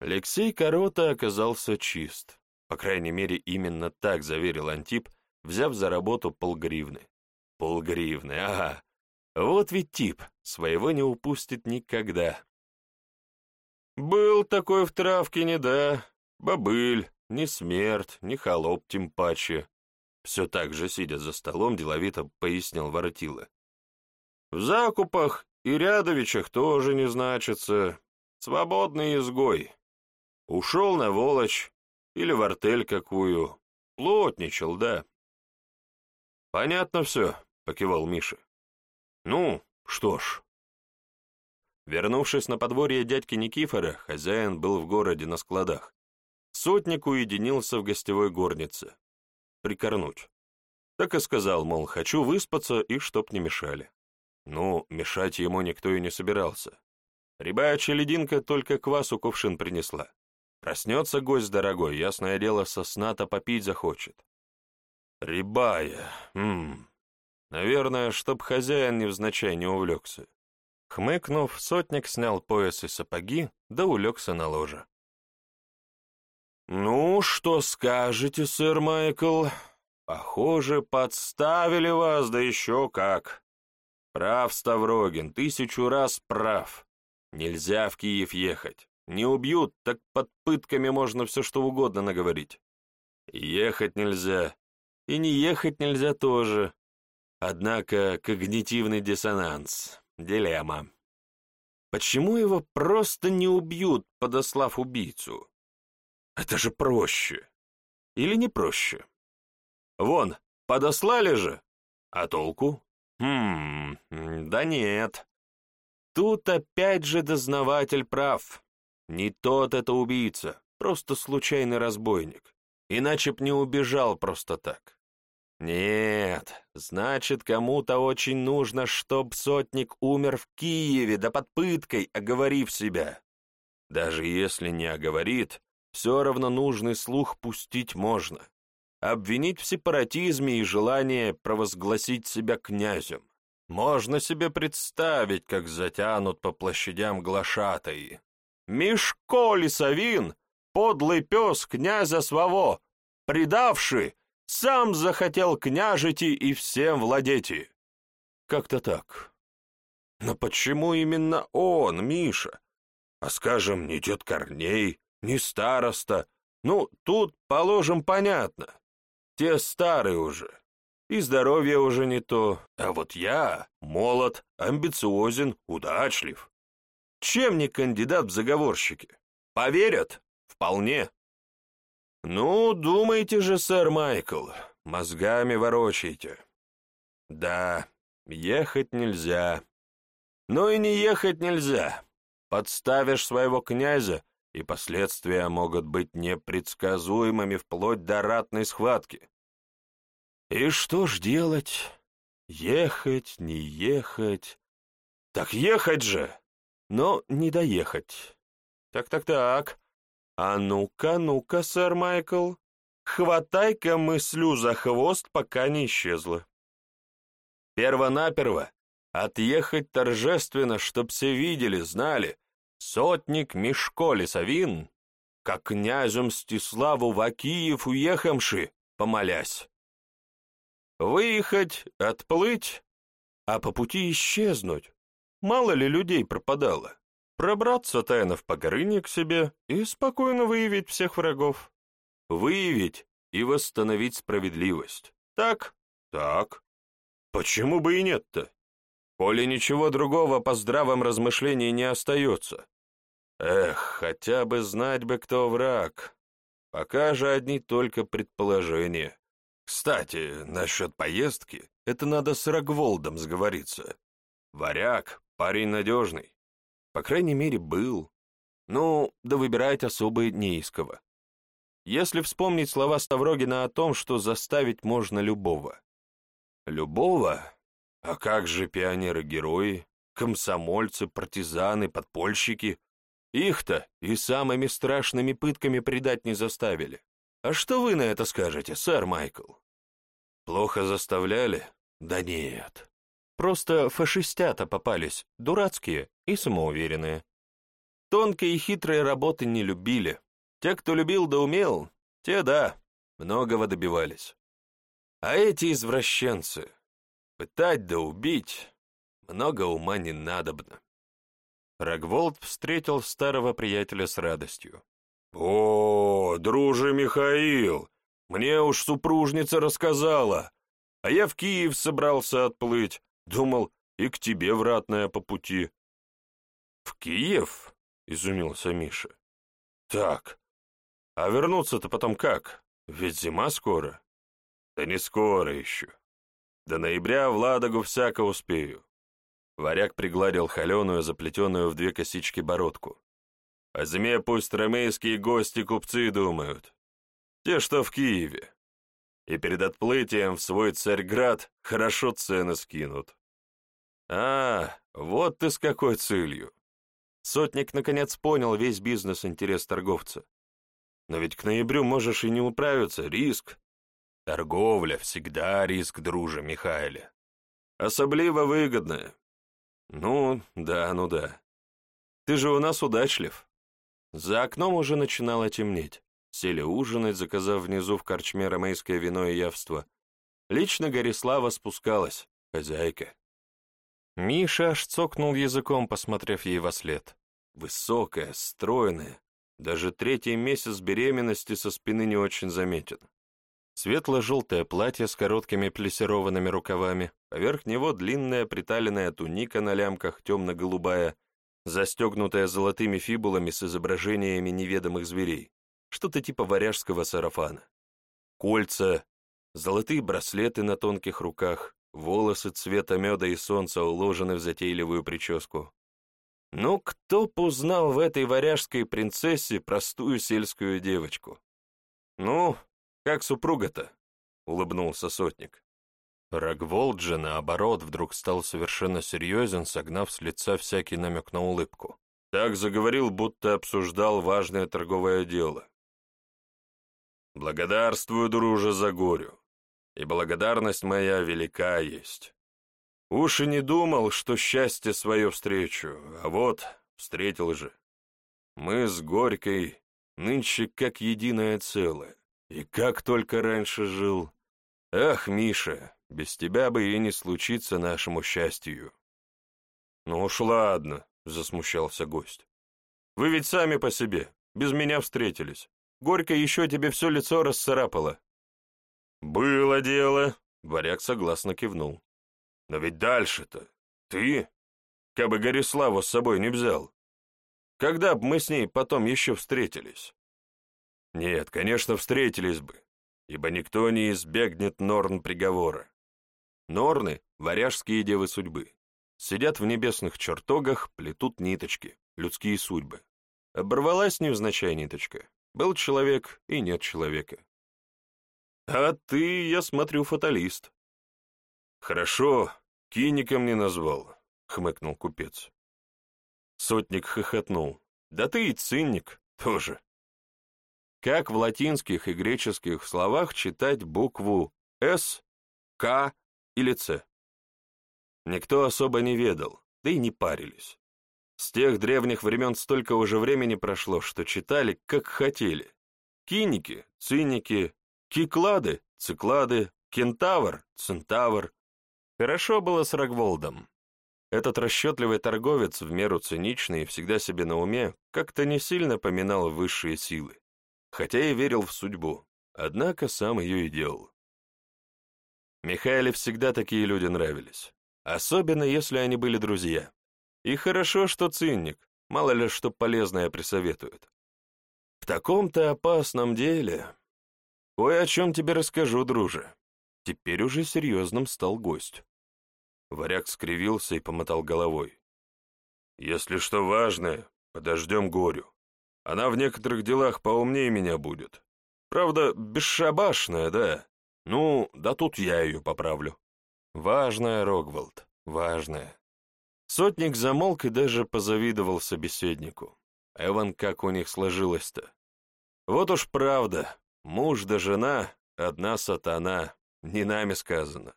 Алексей Корота оказался чист. По крайней мере, именно так заверил Антип, взяв за работу полгривны. Полгривны, ага. Вот ведь тип, своего не упустит никогда. Был такой в травке не да, бобыль, ни смерть, ни холоп тем паче. Все так же, сидя за столом, деловито пояснил Воротила. В закупах и рядовичах тоже не значится. Свободный изгой. Ушел на волочь или в артель какую. Плотничал, да. Понятно все, покивал Миша. Ну, что ж. Вернувшись на подворье дядьки Никифора, хозяин был в городе на складах. Сотник уединился в гостевой горнице. Прикорнуть. Так и сказал, мол, хочу выспаться и чтоб не мешали. Ну, мешать ему никто и не собирался. Рябая лединка только квасу кувшин принесла. Проснется гость дорогой, ясное дело, сосна-то попить захочет. Рябая, ммм, наверное, чтоб хозяин невзначай не увлекся. Хмыкнув, сотник снял пояс и сапоги, да улегся на ложе. «Ну, что скажете, сэр Майкл? Похоже, подставили вас, да еще как!» Прав, Ставрогин, тысячу раз прав. Нельзя в Киев ехать. Не убьют, так под пытками можно все что угодно наговорить. Ехать нельзя. И не ехать нельзя тоже. Однако когнитивный диссонанс. Дилемма. Почему его просто не убьют, подослав убийцу? Это же проще. Или не проще? Вон, подослали же. А толку? Хм, да нет. Тут опять же дознаватель прав. Не тот это убийца, просто случайный разбойник. Иначе б не убежал просто так. Нет, значит, кому-то очень нужно, чтоб сотник умер в Киеве, да под пыткой, оговорив себя. Даже если не оговорит, все равно нужный слух пустить можно. Обвинить в сепаратизме и желание провозгласить себя князем. Можно себе представить, как затянут по площадям глашатаи. Мишко Лисовин, подлый пес князя своего, предавший, сам захотел княжити и всем владети. Как-то так. Но почему именно он, Миша? А скажем, не дед Корней, не староста. Ну, тут, положим, понятно. Те старые уже. И здоровье уже не то. А вот я молод, амбициозен, удачлив. Чем не кандидат в заговорщики? Поверят? Вполне. Ну, думайте же, сэр Майкл, мозгами ворочайте. Да, ехать нельзя. Но и не ехать нельзя. Подставишь своего князя, и последствия могут быть непредсказуемыми вплоть до ратной схватки. И что ж делать? Ехать, не ехать? Так ехать же! Но не доехать. Так-так-так. А ну-ка, ну-ка, сэр Майкл, хватай-ка мыслю за хвост, пока не исчезла. Первонаперво отъехать торжественно, чтоб все видели, знали, сотник Мишко Лисовин, как князю Мстиславу в Акиев уехавши, помолясь. Выехать, отплыть, а по пути исчезнуть. Мало ли людей пропадало. Пробраться тайно в погорыне к себе и спокойно выявить всех врагов. Выявить и восстановить справедливость. Так? Так. Почему бы и нет-то? Коли ничего другого по здравом размышлении не остается. Эх, хотя бы знать бы, кто враг. Пока же одни только предположения. Кстати, насчет поездки, это надо с Рогволдом сговориться. Варяг, парень надежный. По крайней мере, был. Ну, да выбирать особо не из кого. Если вспомнить слова Ставрогина о том, что заставить можно любого. Любого? А как же пионеры-герои, комсомольцы, партизаны, подпольщики? Их-то и самыми страшными пытками предать не заставили. А что вы на это скажете, сэр Майкл? Плохо заставляли? Да нет. Просто фашистята попались, дурацкие и самоуверенные. Тонкие и хитрые работы не любили. Те, кто любил да умел, те, да, многого добивались. А эти извращенцы, пытать да убить, много ума не надобно. Рогволд встретил старого приятеля с радостью. «О, друже Михаил, мне уж супружница рассказала, а я в Киев собрался отплыть, думал, и к тебе вратная по пути». «В Киев?» — изумился Миша. «Так, а вернуться-то потом как? Ведь зима скоро». «Да не скоро еще. До ноября в Ладогу всяко успею. Варяг пригладил холеную, заплетенную в две косички бородку. О зиме пусть ромейские гости-купцы думают. Те, что в Киеве. И перед отплытием в свой Царьград хорошо цены скинут. А, вот ты с какой целью. Сотник наконец понял весь бизнес-интерес торговца. Но ведь к ноябрю можешь и не управиться, риск. Торговля всегда риск, друже Михайле. Особливо выгодная. «Ну, да, ну да. Ты же у нас удачлив». За окном уже начинало темнеть. Сели ужинать, заказав внизу в корчме ромейское вино и явство. Лично Горислава спускалась, хозяйка. Миша аж цокнул языком, посмотрев ей во след. Высокая, стройная, даже третий месяц беременности со спины не очень заметен. Светло-желтое платье с короткими плессированными рукавами, поверх него длинная приталенная туника на лямках, темно-голубая, застегнутая золотыми фибулами с изображениями неведомых зверей, что-то типа варяжского сарафана. Кольца, золотые браслеты на тонких руках, волосы цвета меда и солнца уложены в затейливую прическу. Ну, кто б узнал в этой варяжской принцессе простую сельскую девочку? Ну, как супруга-то? — улыбнулся сотник. Рогволд же, наоборот, вдруг стал совершенно серьезен, согнав с лица всякий намек на улыбку. Так заговорил, будто обсуждал важное торговое дело. «Благодарствую, друже, за горю, и благодарность моя велика есть. Уж и не думал, что счастье свое встречу, а вот встретил же. Мы с Горькой нынче как единое целое, и как только раньше жил. Ах, Миша, без тебя бы и не случиться нашему счастью. Ну уж ладно, засмущался гость. Вы ведь сами по себе, без меня встретились. Горько еще тебе все лицо расцарапало. Было дело, варяг согласно кивнул. Но ведь дальше-то ты, кабы Гориславу с собой не взял. Когда б мы с ней потом еще встретились? Нет, конечно, встретились бы, ибо никто не избегнет норн приговора. Норны — варяжские девы судьбы. Сидят в небесных чертогах, плетут ниточки, людские судьбы. Оборвалась невзначай ниточка. Был человек и нет человека. А ты, я смотрю, фаталист. Хорошо, «Киником не назвал», — хмыкнул купец. Сотник хохотнул. «Да ты и цинник тоже». Как в латинских и греческих словах читать букву «С», «К» или «Ц»? Никто особо не ведал, да и не парились. С тех древних времен столько уже времени прошло, что читали, как хотели. Киники, циники, киклады, циклады, кентавр, центавр, Хорошо было с Рогволдом. Этот расчетливый торговец, в меру циничный и всегда себе на уме, как-то не сильно поминал высшие силы, хотя и верил в судьбу, однако сам ее и делал. Михаиле всегда такие люди нравились, особенно если они были друзья. И хорошо, что цинник, мало ли что полезное присоветует. В таком-то опасном деле... Ой, о чем тебе расскажу, друже. Теперь уже серьезным стал гость. Варяг скривился и помотал головой. «Если что важное, подождем горю. Она в некоторых делах поумнее меня будет. Правда, бесшабашная, да. Ну, да тут я ее поправлю». «Важная, Рогволд, важная». Сотник замолк и даже позавидовал собеседнику. Эван, как у них сложилось-то. Вот уж правда, муж да жена — одна сатана, не нами сказано.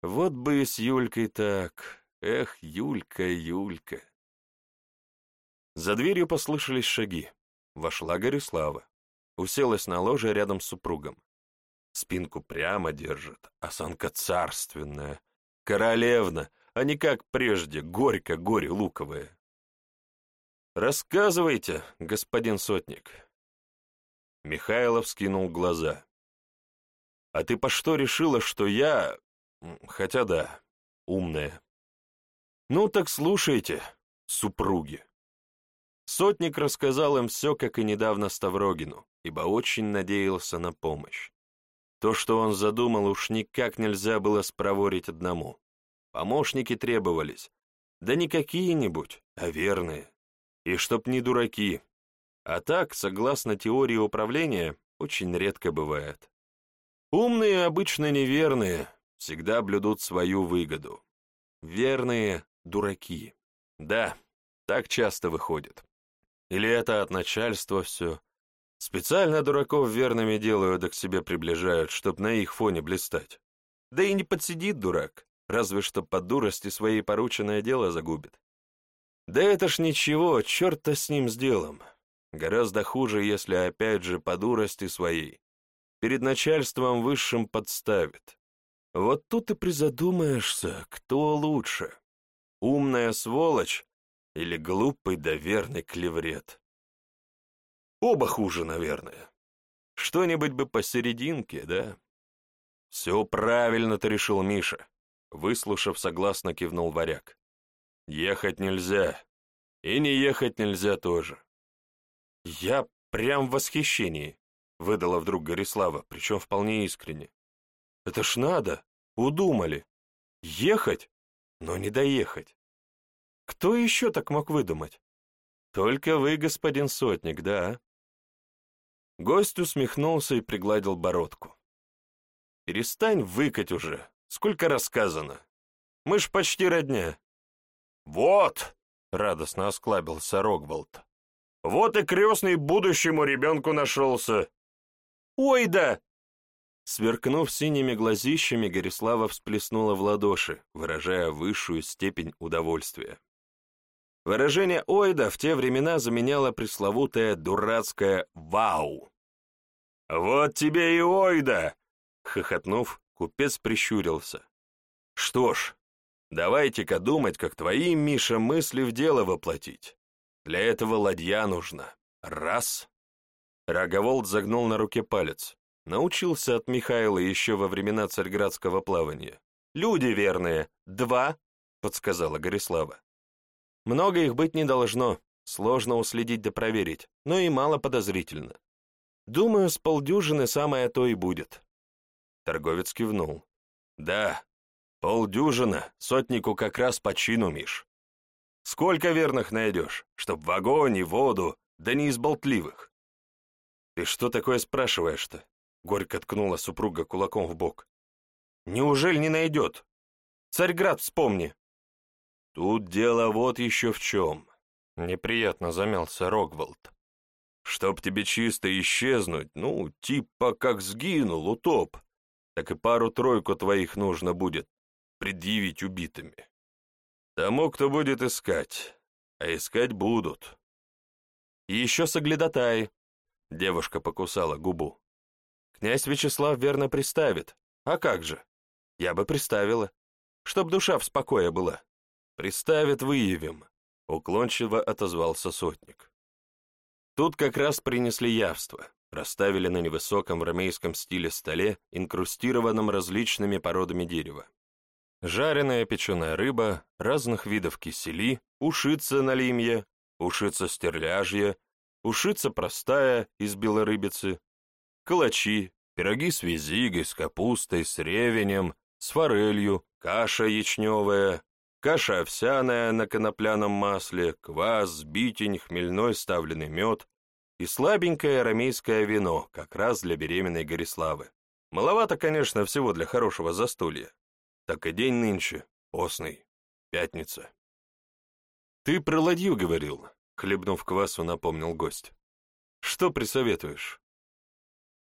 Вот бы и с Юлькой так. Эх, Юлька, Юлька. За дверью послышались шаги. Вошла Горислава. Уселась на ложе рядом с супругом. Спинку прямо держит, осанка царственная. Королевна, а не как прежде, горько горе луковое. «Рассказывайте, господин сотник». Михайлов скинул глаза. «А ты по что решила, что я, Хотя да, умная. Ну так слушайте, супруги. Сотник рассказал им все, как и недавно Ставрогину, ибо очень надеялся на помощь. То, что он задумал, уж никак нельзя было спроворить одному. Помощники требовались, да не какие-нибудь, а верные. И чтоб не дураки. А так, согласно теории управления, очень редко бывает. Умные обычно неверные, всегда блюдут свою выгоду. Верные дураки. Да, так часто выходит. Или это от начальства все. Специально дураков верными делают, да к себе приближают, чтоб на их фоне блистать. Да и не подсидит дурак, разве что по дурости своей порученное дело загубит. Да это ж ничего, черт-то с ним с делом. Гораздо хуже, если опять же по дурости своей. Перед начальством высшим подставит. Вот тут и призадумаешься, кто лучше, умная сволочь или глупый доверный клеврет. Оба хуже, наверное. Что-нибудь бы посерединке, да? Все правильно ты решил, Миша. Выслушав, согласно кивнул варяг. Ехать нельзя. И не ехать нельзя тоже. Я прям в восхищении, выдала вдруг Горислава, причем вполне искренне. Это ж надо, удумали. Ехать, но не доехать. Кто еще так мог выдумать? Только вы, господин сотник, да? Гость усмехнулся и пригладил бородку. Перестань выкать уже. Сколько рассказано. Мы ж почти родня. Вот, радостно осклабился Рогволд. Вот и крестный будущему ребенку нашелся. Ой да! Сверкнув синими глазищами, Горислава всплеснула в ладоши, выражая высшую степень удовольствия. Выражение «ойда» в те времена заменяло пресловутое дурацкое «вау». «Вот тебе и ойда!» — хохотнув, купец прищурился. «Что ж, давайте-ка думать, как твои, Миша, мысли в дело воплотить. Для этого ладья нужна. Раз!» Роговолт загнул на руке палец. Научился от Михаила еще во времена царьградского плавания. «Люди верные. Два!» — подсказала Горислава. Много их быть не должно, сложно уследить да проверить, но и мало подозрительно. Думаю, с полдюжины самое то и будет. Торговец кивнул. Да, полдюжина, сотнику как раз по чину, Миш. Сколько верных найдешь, чтоб в огонь и воду, да не из болтливых? Ты что такое спрашиваешь-то? Горько ткнула супруга кулаком в бок. Неужели не найдет? Царьград вспомни. Тут дело вот еще в чем. Неприятно замялся Рогволд. Чтоб тебе чисто исчезнуть, ну, типа как сгинул, утоп, так и пару-тройку твоих нужно будет предъявить убитыми. Тому, кто будет искать, а искать будут. И еще соглядатаи. Девушка покусала губу. Князь Вячеслав верно приставит. А как же? Я бы приставила, чтоб душа в спокое была. «Приставят, выявим», — уклончиво отозвался сотник. Тут как раз принесли явство, расставили на невысоком в ромейском стиле столе, инкрустированном различными породами дерева. Жареная печеная рыба, разных видов кисели, ушица на лимье, ушица стерляжья, ушица простая из белорыбицы, калачи, пироги с визигой, с капустой, с ревенем, с форелью, каша ячневая, каша овсяная на конопляном масле, квас, битень, хмельной ставленный мед и слабенькое арамейское вино, как раз для беременной Гориславы. Маловато, конечно, всего для хорошего застолья. Так и день нынче, постный, пятница. «Ты про ладью говорил», — хлебнув квасу, напомнил гость. «Что присоветуешь?»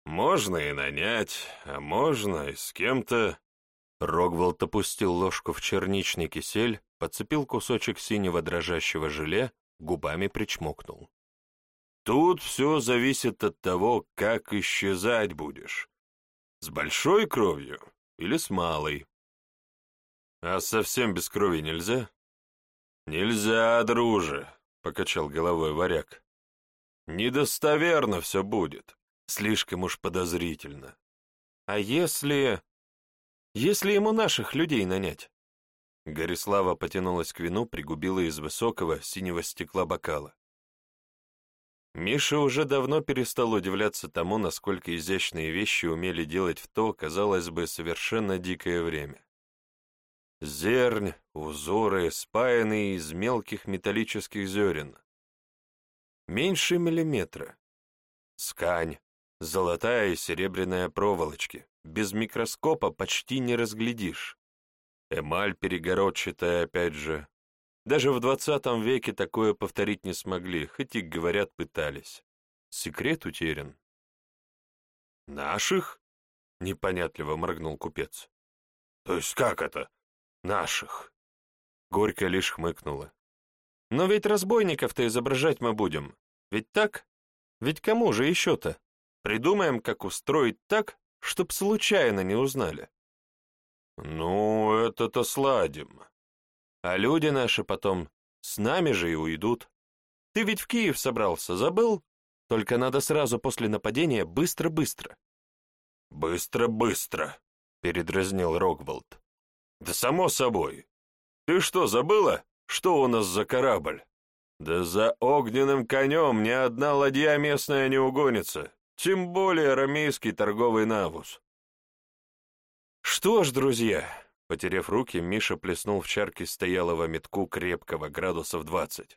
«Можно и нанять, а можно и с кем-то...» Рогволд опустил ложку в черничный кисель, подцепил кусочек синего дрожащего желе, губами причмокнул. «Тут все зависит от того, как исчезать будешь. С большой кровью или с малой?» «А совсем без крови нельзя?» «Нельзя, друже», — покачал головой варяг. «Недостоверно все будет, слишком уж подозрительно. А если...» Если ему наших людей нанять?» Горислава потянулась к вину, пригубила из высокого синего стекла бокала. Миша уже давно перестал удивляться тому, насколько изящные вещи умели делать в то, казалось бы, совершенно дикое время. Зернь, узоры, спаянные из мелких металлических зерен. Меньше миллиметра. Скань, золотая и серебряная проволочки, без микроскопа почти не разглядишь. Эмаль перегородчатая, опять же. Даже в двадцатом веке такое повторить не смогли, хоть и, говорят, пытались. Секрет утерян. «Наших?» — непонятливо моргнул купец. «То есть как это? Наших?» Горько лишь хмыкнула. «Но ведь разбойников-то изображать мы будем. Ведь так? Ведь кому же еще-то? Придумаем, как устроить так, чтоб случайно не узнали. Ну, это-то сладим. А люди наши потом с нами же и уйдут. Ты ведь в Киев собрался, забыл? Только надо сразу после нападения быстро-быстро. Быстро-быстро, передразнил Рокволд. Да само собой. Ты что, забыла, что у нас за корабль? Да за огненным конем ни одна ладья местная не угонится. Тем более ромейский торговый навоз. Что ж, друзья, потеряв руки, Миша плеснул в чарке стоялого метку крепкого градусов двадцать.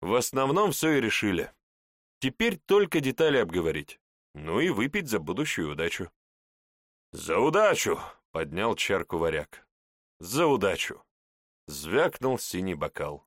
В основном все и решили. Теперь только детали обговорить. Ну и выпить за будущую удачу. «За удачу!» — поднял чарку варяг. «За удачу!» — звякнул синий бокал.